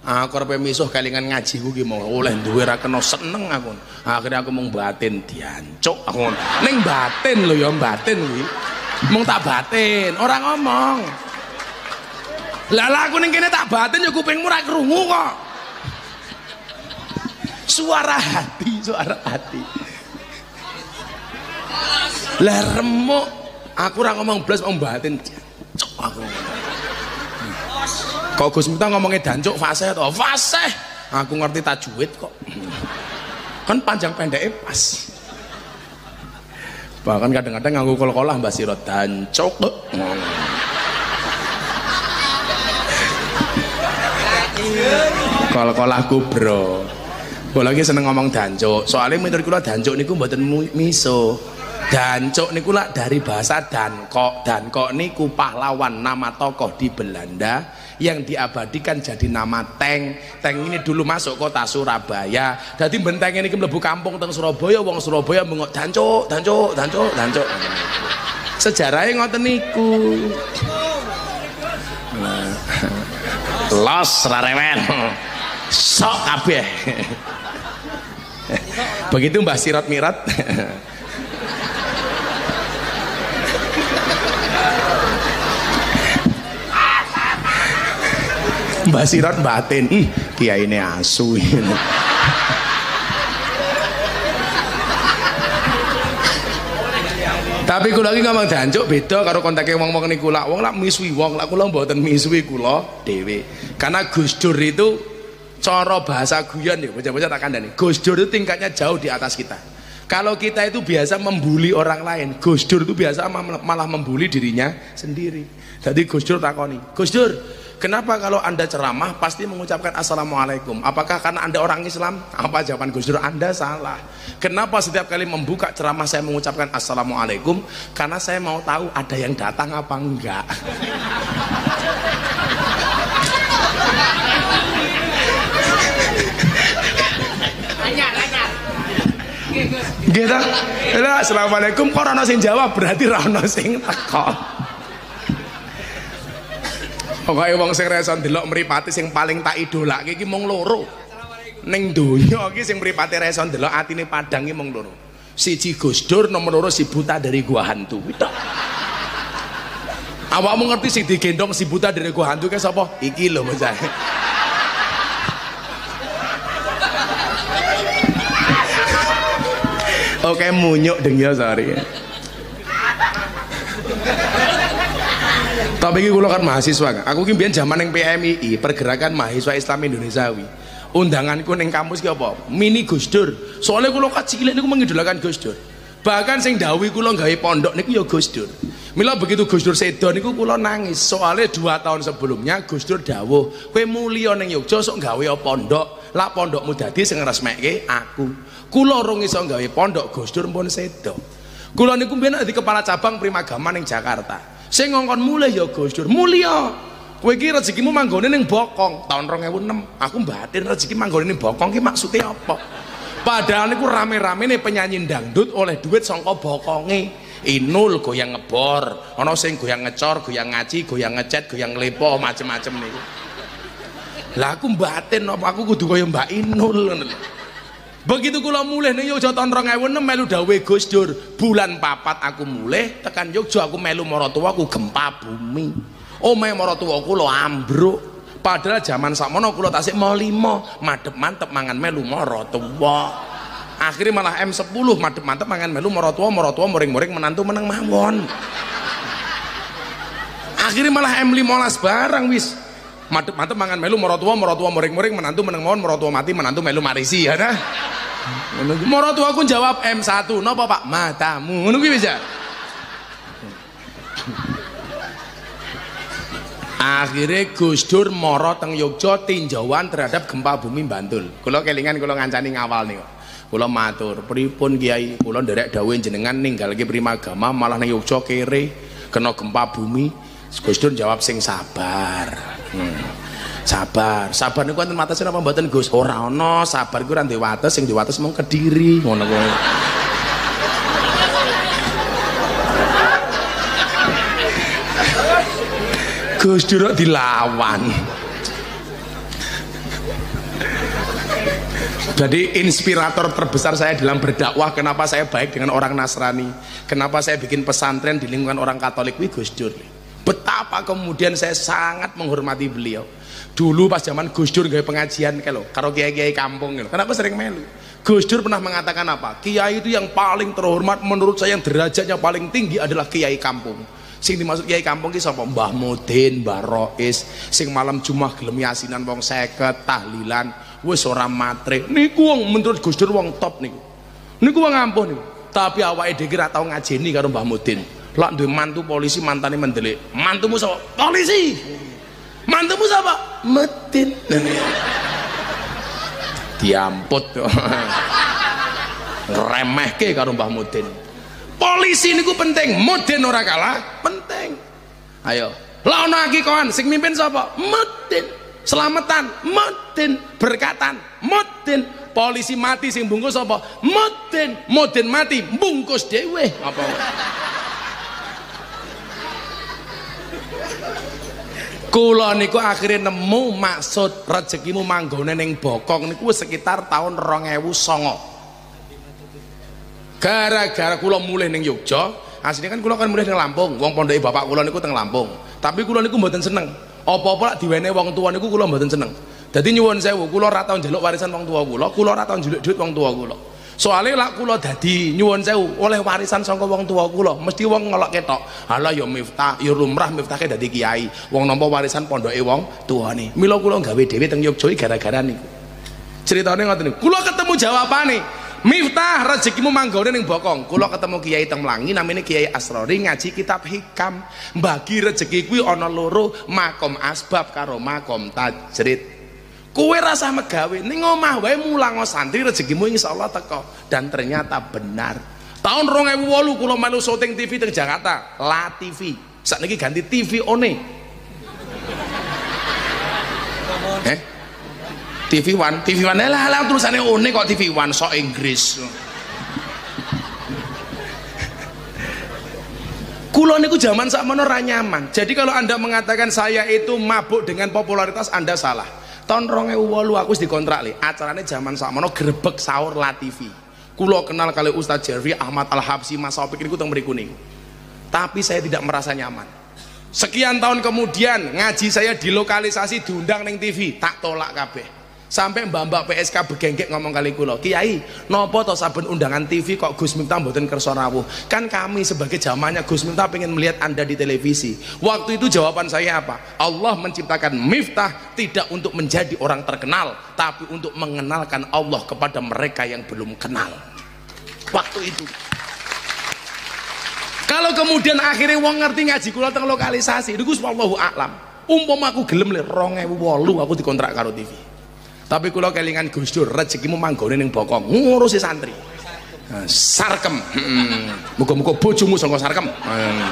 Aku arep misuh kelingan ngaji ku ki mau oleh duwe ra kena seneng aku. Akhirnya aku mung batin diancuk aku. Ning batin lho ya batin kuwi. Mung tak batin. Ora ngomong. Lah aku ning kene tak batin ya kupingmu ra krungu kok. Suara hati suara hati lah remuk. Aku ora ngomong blas mau batin cok aku. Kok Gus Miftah ngomongnya dancuk fasih to? Fasih. Aku ngerti tajwid kok. Kan panjang pendeknya pas. Bahkan kadang-kadang nganggo kol-kolah mbak sirot dancuk. Kol-kolah kubro. Gue lagi seneng ngomong dancuk. Soalnya menurut kula dancuk niku mboten mu- miso dancuk niku lah dari bahasa dankok. Dankok niku pahlawan nama tokoh di Belanda yang diabadikan jadi nama Teng. Teng ini dulu masuk kota Surabaya. Jadi benteng ini mlebu kampung teng Surabaya wong Surabaya mengok dancuk dancuk dancuk dancuk. Sejarahnya ngoten niku. Los rarewen sok kabeh. Begitu Mbah Sirot Mirat Mbah Sirot batin ih kiai ini asu ini Tapi kula iki ngomong jancuk beda karo konteke wong-wong niku lak wong lak misui wong lak kula mboten misui kula dhewe. Karena Gus Dur itu cara bahasa guyon ya bocah-bocah tak kandani. Gus Dur itu tingkatnya jauh di atas kita. Kalau kita itu biasa membuli orang lain, Gus Dur itu biasa malah membuli dirinya sendiri. Jadi Gus Dur takoni, Gus Dur, Kenapa kalau anda ceramah pasti mengucapkan Assalamualaikum? Apakah karena anda orang Islam? Apa jawaban Gus Dur? Anda salah. Kenapa setiap kali membuka ceramah saya mengucapkan Assalamualaikum? Karena saya mau tahu ada yang datang apa enggak. Gitu. Assalamualaikum kok rano sing jawab berarti rano sing teko. Pokoke wong sing reso ndelok mripate sing paling tak idolake iki mung loro. Ning donya iki sing mripate reso ndelok atine padang iki mung loro. Siji Gus Dur, nomor loro si buta dari gua hantu. Tok. Awakmu ngerti sing digendong si buta dari gua hantu ke sapa? Iki lho bocah. Oke munyuk deng ya Tapi ini kan mahasiswa kan. Aku ki zaman yang PMII, Pergerakan Mahasiswa Islam Indonesia wi. Undanganku ning kampus ki apa? Mini Gus Dur. Soalnya kula cilik niku mengidolakan Gus Dur. Bahkan sing dawuh kula gawe pondok niku ya Gus Dur. Mila begitu Gus Dur sedo niku kula nangis. Soalnya dua tahun sebelumnya Gus Dur dawuh, kowe mulya ning Yogya sok gawe pondok, lak pondokmu dadi sing resmekke aku. Kula rung iso gawe pondok Gus Dur pun sedo. Kula niku mbiyen di kepala cabang Primagama ning Jakarta. Sing ngongkon mulai ya Gus Dur, mulia. Kowe iki rezekimu manggone ning Bokong tahun 2006. Aku batin rezeki manggone ning Bokong ki maksudnya apa? Padahal niku rame-rame nih penyanyi dangdut oleh duit sangka bokonge. Inul goyang ngebor, ana sing goyang ngecor, goyang ngaji, goyang ngecet, goyang lepo, macem-macem niku. Lah aku batin apa aku kudu kaya Mbak Inul Begitu kula mulih ning Yogyakarta tahun 2006 melu dawuh Gus Dur, bulan papat aku mulih tekan Yogyakarta aku melu maratuwaku gempa bumi. Omahe maratuwaku lo ambruk. Padahal zaman sakmono kula tasik mau limo, madep mantep mangan melu maratuwa. Akhirnya malah M10 madep mantep mangan melu maratuwa, maratuwa muring-muring menantu meneng mawon. Akhirnya malah M15 barang wis mantep mantep mangan melu morotua morotua muring muring menantu meneng mohon morotua mati menantu melu marisi ya dah morotua aku jawab M1 nopo pak? Matamu. Ngono bisa akhirnya Gus Dur moro teng Yogyo tinjauan terhadap gempa bumi Bantul kalau kelingan kalau ngancani ngawal nih kula matur. Pripun kiai? Kula nderek dawuh jenengan ninggalke primagama malah ning Yogyo kere kena gempa bumi. Gus Dur jawab sing sabar. Hmm. Sabar. Sabar niku wonten wates napa mboten Gus? Ora ana sabar iku ora ndek wates sing di wates mung Kediri. Ngono kuwi. Gus Dur dilawan. Jadi inspirator terbesar saya dalam berdakwah kenapa saya baik dengan orang Nasrani, kenapa saya bikin pesantren di lingkungan orang Katolik, Gus Dur. Betapa kemudian saya sangat menghormati beliau dulu pas zaman Gus Dur gaya pengajian kalau karo kiai-kiai kampung gitu. kenapa sering melu. Gus Dur pernah mengatakan apa? Kiai itu yang paling terhormat menurut saya yang derajatnya paling tinggi adalah kiai kampung. Sing dimaksud kiai kampung ki sapa? Mbah Mudin Mbah Rois. Sing malam Jumat gelem yasinan wong seket tahlilan wis ora matre niku wong menurut Gus Dur wong top niku. Niku wong ampuh niku. Tapi awake dhewe ora tau ngajeni karo Mbah Mudin. Lak duwe mantu polisi mantane mendelik. Mantumu sapa? Polisi mantumu sapa metin. Diamput. Remehke karo Mbah Mudin. Polisi niku penting. Mudin ora kalah penting. Ayo. Lah ana kawan sing mimpin sapa Mudin selamatan Mudin berkatan Mudin polisi mati sing bungkus apa? Mudin Mudin mati bungkus dhewe. Apa Kula niku akhirnya nemu maksud rezekimu manggone ning Bokong niku sekitar tahun 2009. Gara-gara kula mulih ning Yogya, asline kan kula kan mulih ning Lampung, wong pondoke bapak kula niku teng Lampung. Tapi kula niku mboten seneng. Apa-apa lak diwene wong tua niku kula mboten seneng. Dadi nyuwun sewu, kula ora tau njaluk warisan wong tua kula, kula ora tau njaluk dhuwit wong tua kula. Soalnya lak kula dadi nyuwun sewu oleh warisan saka wong tua kula mesti wong ngelok ketok halah ya miftah ya lumrah miftahke dadi kiai wong nampa warisan pondoke wong tuane mila kula gawe dhewe teng Yogyakarta gara-gara niku ceritane ngoten niku kula ketemu jawabane Miftah rezekimu manggone ning bokong. Kula ketemu Kiai teng Mlangi namanya Kiai Asrori ngaji kitab hikam. Bagi rezeki kuwi ana loro, makom asbab karo makom tajrid. Kue rasa megawe ning omah wae mulang santri rezekimu insyaallah teko dan ternyata benar. Tahun 2008 kula melu syuting TV teng Jakarta, La TV. Sakniki ganti TV One. Eh? TV One, TV One lah lah tulisannya One kok TV One sok Inggris. Kulo niku zaman sakmono ra nyaman. Jadi kalau Anda mengatakan saya itu mabuk dengan popularitas Anda salah. Tahun 2008 aku wis dikontrak li. Acarane zaman sakmono grebek sahur La TV. Kulo kenal kali Ustadz Jervi Ahmad Al Habsi Mas Sopik niku teng mriku niku. Tapi saya tidak merasa nyaman. Sekian tahun kemudian ngaji saya di lokalisasi diundang neng TV, tak tolak kabeh sampai mbak-mbak PSK begenggek ngomong kali kulo Kiai nopo to saben undangan TV kok Gus Miftah mboten kersa rawuh? Kan kami sebagai zamannya Gus Miftah pengen melihat anda di televisi. Waktu itu jawaban saya apa? Allah menciptakan Miftah tidak untuk menjadi orang terkenal tapi untuk mengenalkan Allah kepada mereka yang belum kenal. Waktu itu. Kalau kemudian akhirnya wong ngerti ngaji kula teng lokalisasi niku wallahu a'lam. Umpama aku gelem le 2008 aku dikontrak karo TV tapi kalau kelingan Gus Dur rezekimu manggone ning bokong ngurusi santri. Nah, sarkem. Hmm. muga-muga bojomu saka sarkem. Hmm.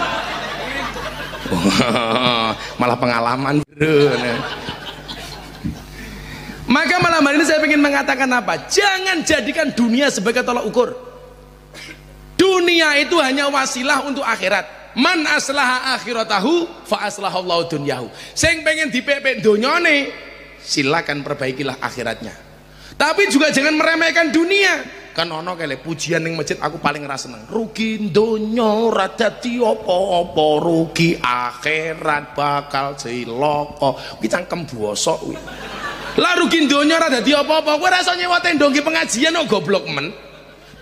malah pengalaman bro. Maka malam hari ini saya ingin mengatakan apa? Jangan jadikan dunia sebagai tolak ukur. Dunia itu hanya wasilah untuk akhirat. Man aslaha akhiratahu fa aslahallahu dunyahu. Sing pengen dipepek donyane silakan perbaikilah akhiratnya tapi juga jangan meremehkan dunia kan ono kele pujian ning masjid aku paling seneng rugi donya ora dadi apa-apa rugi akhirat bakal cilaka kuwi cangkem bosok kuwi lah rugi donya ora dadi apa-apa kowe rasa nyewa tenda nggih pengajian kok goblok men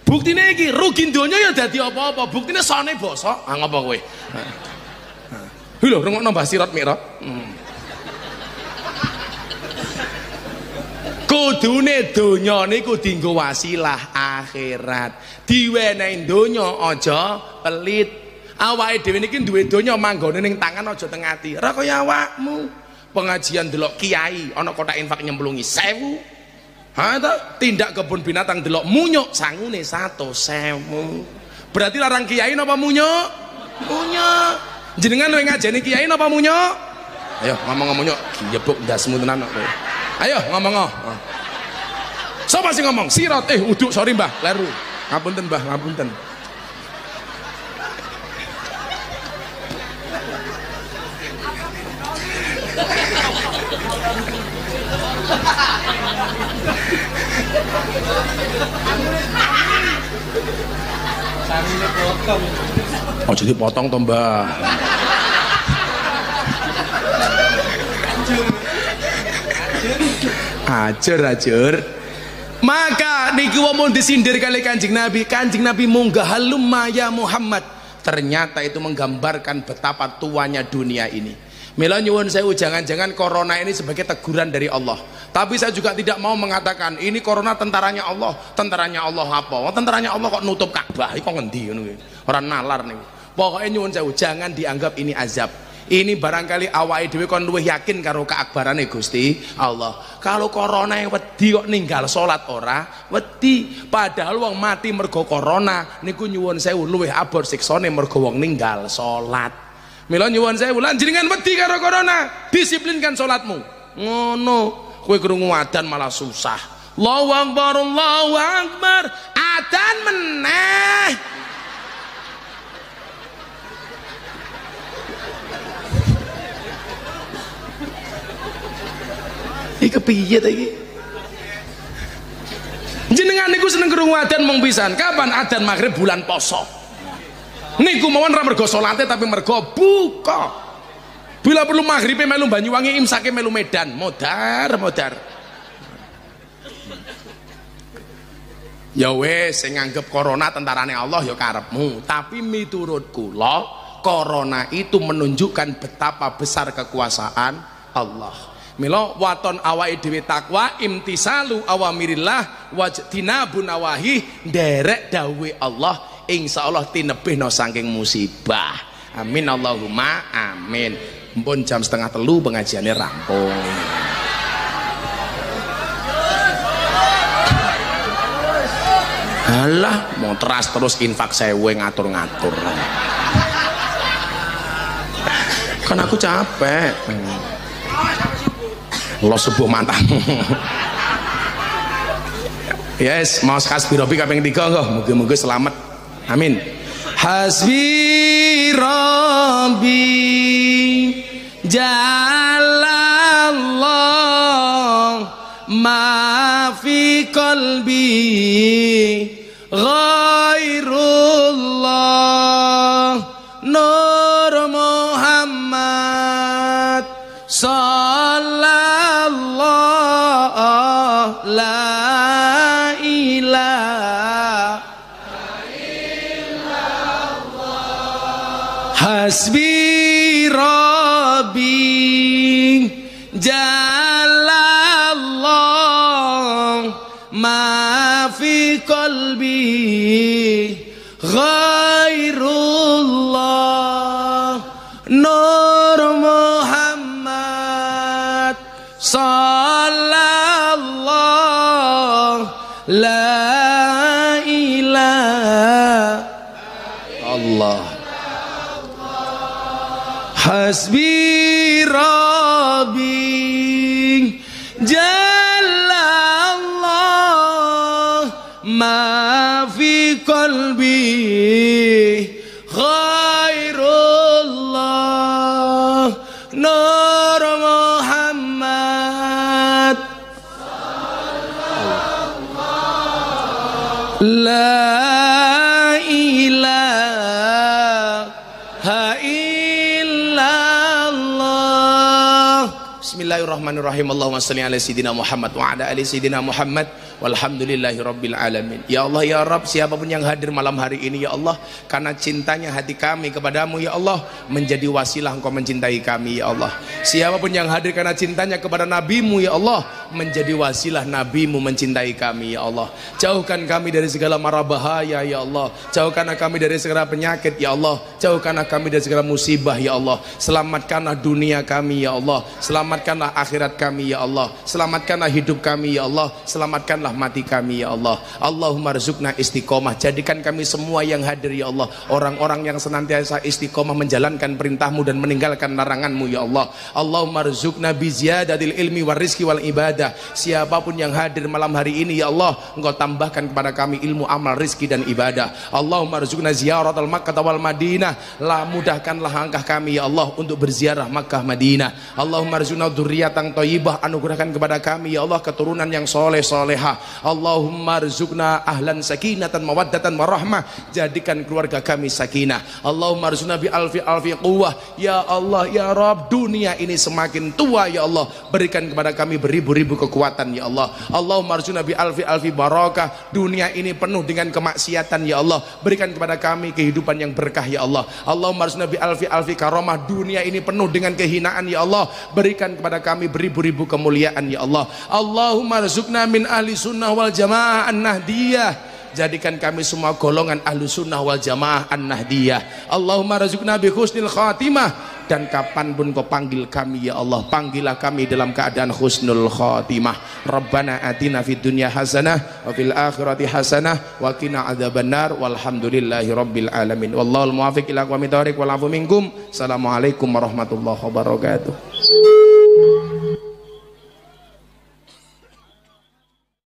buktine iki rugi donya ya dadi apa-apa buktine sone bosok ah ngapa kowe lho rungokno Mbah Sirot Mikrot hmm. Kudune donya niku dienggo wasilah akhirat. Diwenehi donya aja pelit. Awake dhewe niki duwe donya manggone ning tangan aja teng ati. Ora kaya awakmu. Pengajian delok kiai ana kotak infak nyemplungi 1000 ha tindak kebun binatang delok munyuk sangune 1000 berarti larang kiai napa munyuk munyuk jenengan kowe ngajeni kiai napa munyuk ayo ngomong-ngomong nyuk jebuk ndasmu tenan kok ayo ngomong ngomong siapa sih ngomong? Sirat. Eh uduk sorry mbah. Leru. Ngapunten mbah ngapunten. Oh jadi potong toh mbah ajar ajar maka niki wong disindir kali kanjeng Nabi kanjeng Nabi munggah halumma Muhammad ternyata itu menggambarkan betapa tuanya dunia ini Mila nyuwun saya jangan-jangan corona ini sebagai teguran dari Allah. Tapi saya juga tidak mau mengatakan ini corona tentaranya Allah. Tentaranya Allah apa? Oh, tentaranya Allah kok nutup Ka'bah. Kok ngendi Orang nalar nih. Pokoknya nyuwun saya jangan dianggap ini azab ini barangkali awake dhewe kon luwih yakin karo keakbarane Gusti Allah. Kalau corona yang wedi kok ninggal salat ora? Wedi. Padahal wong mati mergo corona niku nyuwun sewu luwih abot siksane mergo wong ninggal salat mila nyuwun sewu lan jenengan wedi karo corona disiplinkan salatmu ngono. Kowe krungu adan malah susah. Allahu Akbar Allahu Akbar. Adan meneh iki kepiye ta iki? Jenengan niku seneng krungu adzan mung pisan. Kapan adzan maghrib? Bulan poso. Niku mawon ra mergo salate tapi mergo buka. Bila perlu maghrib melu Banyuwangi imsake melu Medan. Modar modar. Ya wes sing nganggep corona tentarane Allah ya karepmu. Tapi miturut kula corona itu menunjukkan betapa besar kekuasaan Allah Milo waton awai dewi takwa imtisalu awamirillah wajtinabun nawahi derek dawe Allah insya Allah tinebih no saking musibah amin Allahumma amin mpun jam setengah telu pengajiannya rampung Alah, mau teras terus infak sewe ngatur-ngatur. Kan aku capek. Lo sebuah matamu. yes, mau kasbi robi kaping tiga enggak? Moga-moga selamat. Amin. Hasbi Rabbi Jalallah ma fi qalbi ghairullah Hasbi Rabbi Jalallah Ma fi qalbi Ghairullah Hasbi Bismillahirrahmanirrahim. Allahumma salli ala Sayyidina Muhammad wa ala ali Sayyidina Muhammad. Walhamdulillahi Rabbil Alamin. Ya Allah ya Rabb siapa pun yang hadir malam hari ini ya Allah Karena cintanya hati kami kepadamu ya Allah Menjadi wasilah engkau mencintai kami ya Allah. Siapa pun yang hadir karena cintanya kepada nabimu ya Allah Menjadi wasilah nabimu mencintai kami ya Allah. Jauhkan kami dari segala mara bahaya ya Allah. Jauhkanlah kami dari segala penyakit ya Allah. Jauhkanlah kami dari segala musibah ya Allah. Selamatkanlah dunia kami ya Allah. Selamatkanlah akhirat kami ya Allah. Selamatkanlah hidup kami ya Allah. Selamatkanlah mati kami ya Allah. Allahumma rizukna istiqomah. Jadikan kami semua yang hadir ya Allah. Orang-orang yang senantiasa istiqomah Menjalankan perintahmu dan meninggalkan laranganmu ya Allah. Allahumma rizukna biziyadatil ilmi wal rizki wal ibadah. Siapa pun yang hadir malam hari ini ya Allah Engkau tambahkan kepada kami ilmu amal rizki dan ibadah. Allahumma rizukna ziyarat al makkah wal madinah. La mudahkanlah langkah kami ya Allah Untuk berziarah Makkah Madinah. Allahumma rizukna durriyatan thayyibah Anugerahkan kepada kami ya Allah keturunan yang soleh soleha Allahumma rizukna ahlan sakinatan mawaddatan warahmah Jadikan keluarga kami sakinah. Allahumma rizukna bi alfi alfi quwwah. Ya Allah ya Rabb dunia ini semakin tua ya Allah. Berikan kepada kami beribu-ribu kekuatan ya Allah. Allahumma rizukna bi alfi alfi barakah Dunia ini penuh dengan kemaksiatan ya Allah. Berikan kepada kami kehidupan yang berkah ya Allah. Allahumma rizukna bi alfi alfi karomah Dunia ini penuh dengan kehinaan ya Allah. Berikan kepada kami beribu-ribu kemuliaan ya Allah. Allahumma rizukna min ahli sunnah wal jamaah an-nahdiyah jadikan kami semua golongan ahlu sunnah wal jamaah an-nahdiyah. Allahumma razukna bi husnil khatimah. Dan kapan pun kau panggil kami ya Allah panggillah kami dalam keadaan husnul khatimah. Rabbana atina fid dunya hasanah wa fil akhirati hasanah wa qina adzabannar. Walhamdulillahi rabbil alamin. Wallahul muwaffiq. Ila aqwamit thoriq wal afu minkum. Assalamualaikum warahmatullahi wabarakatuh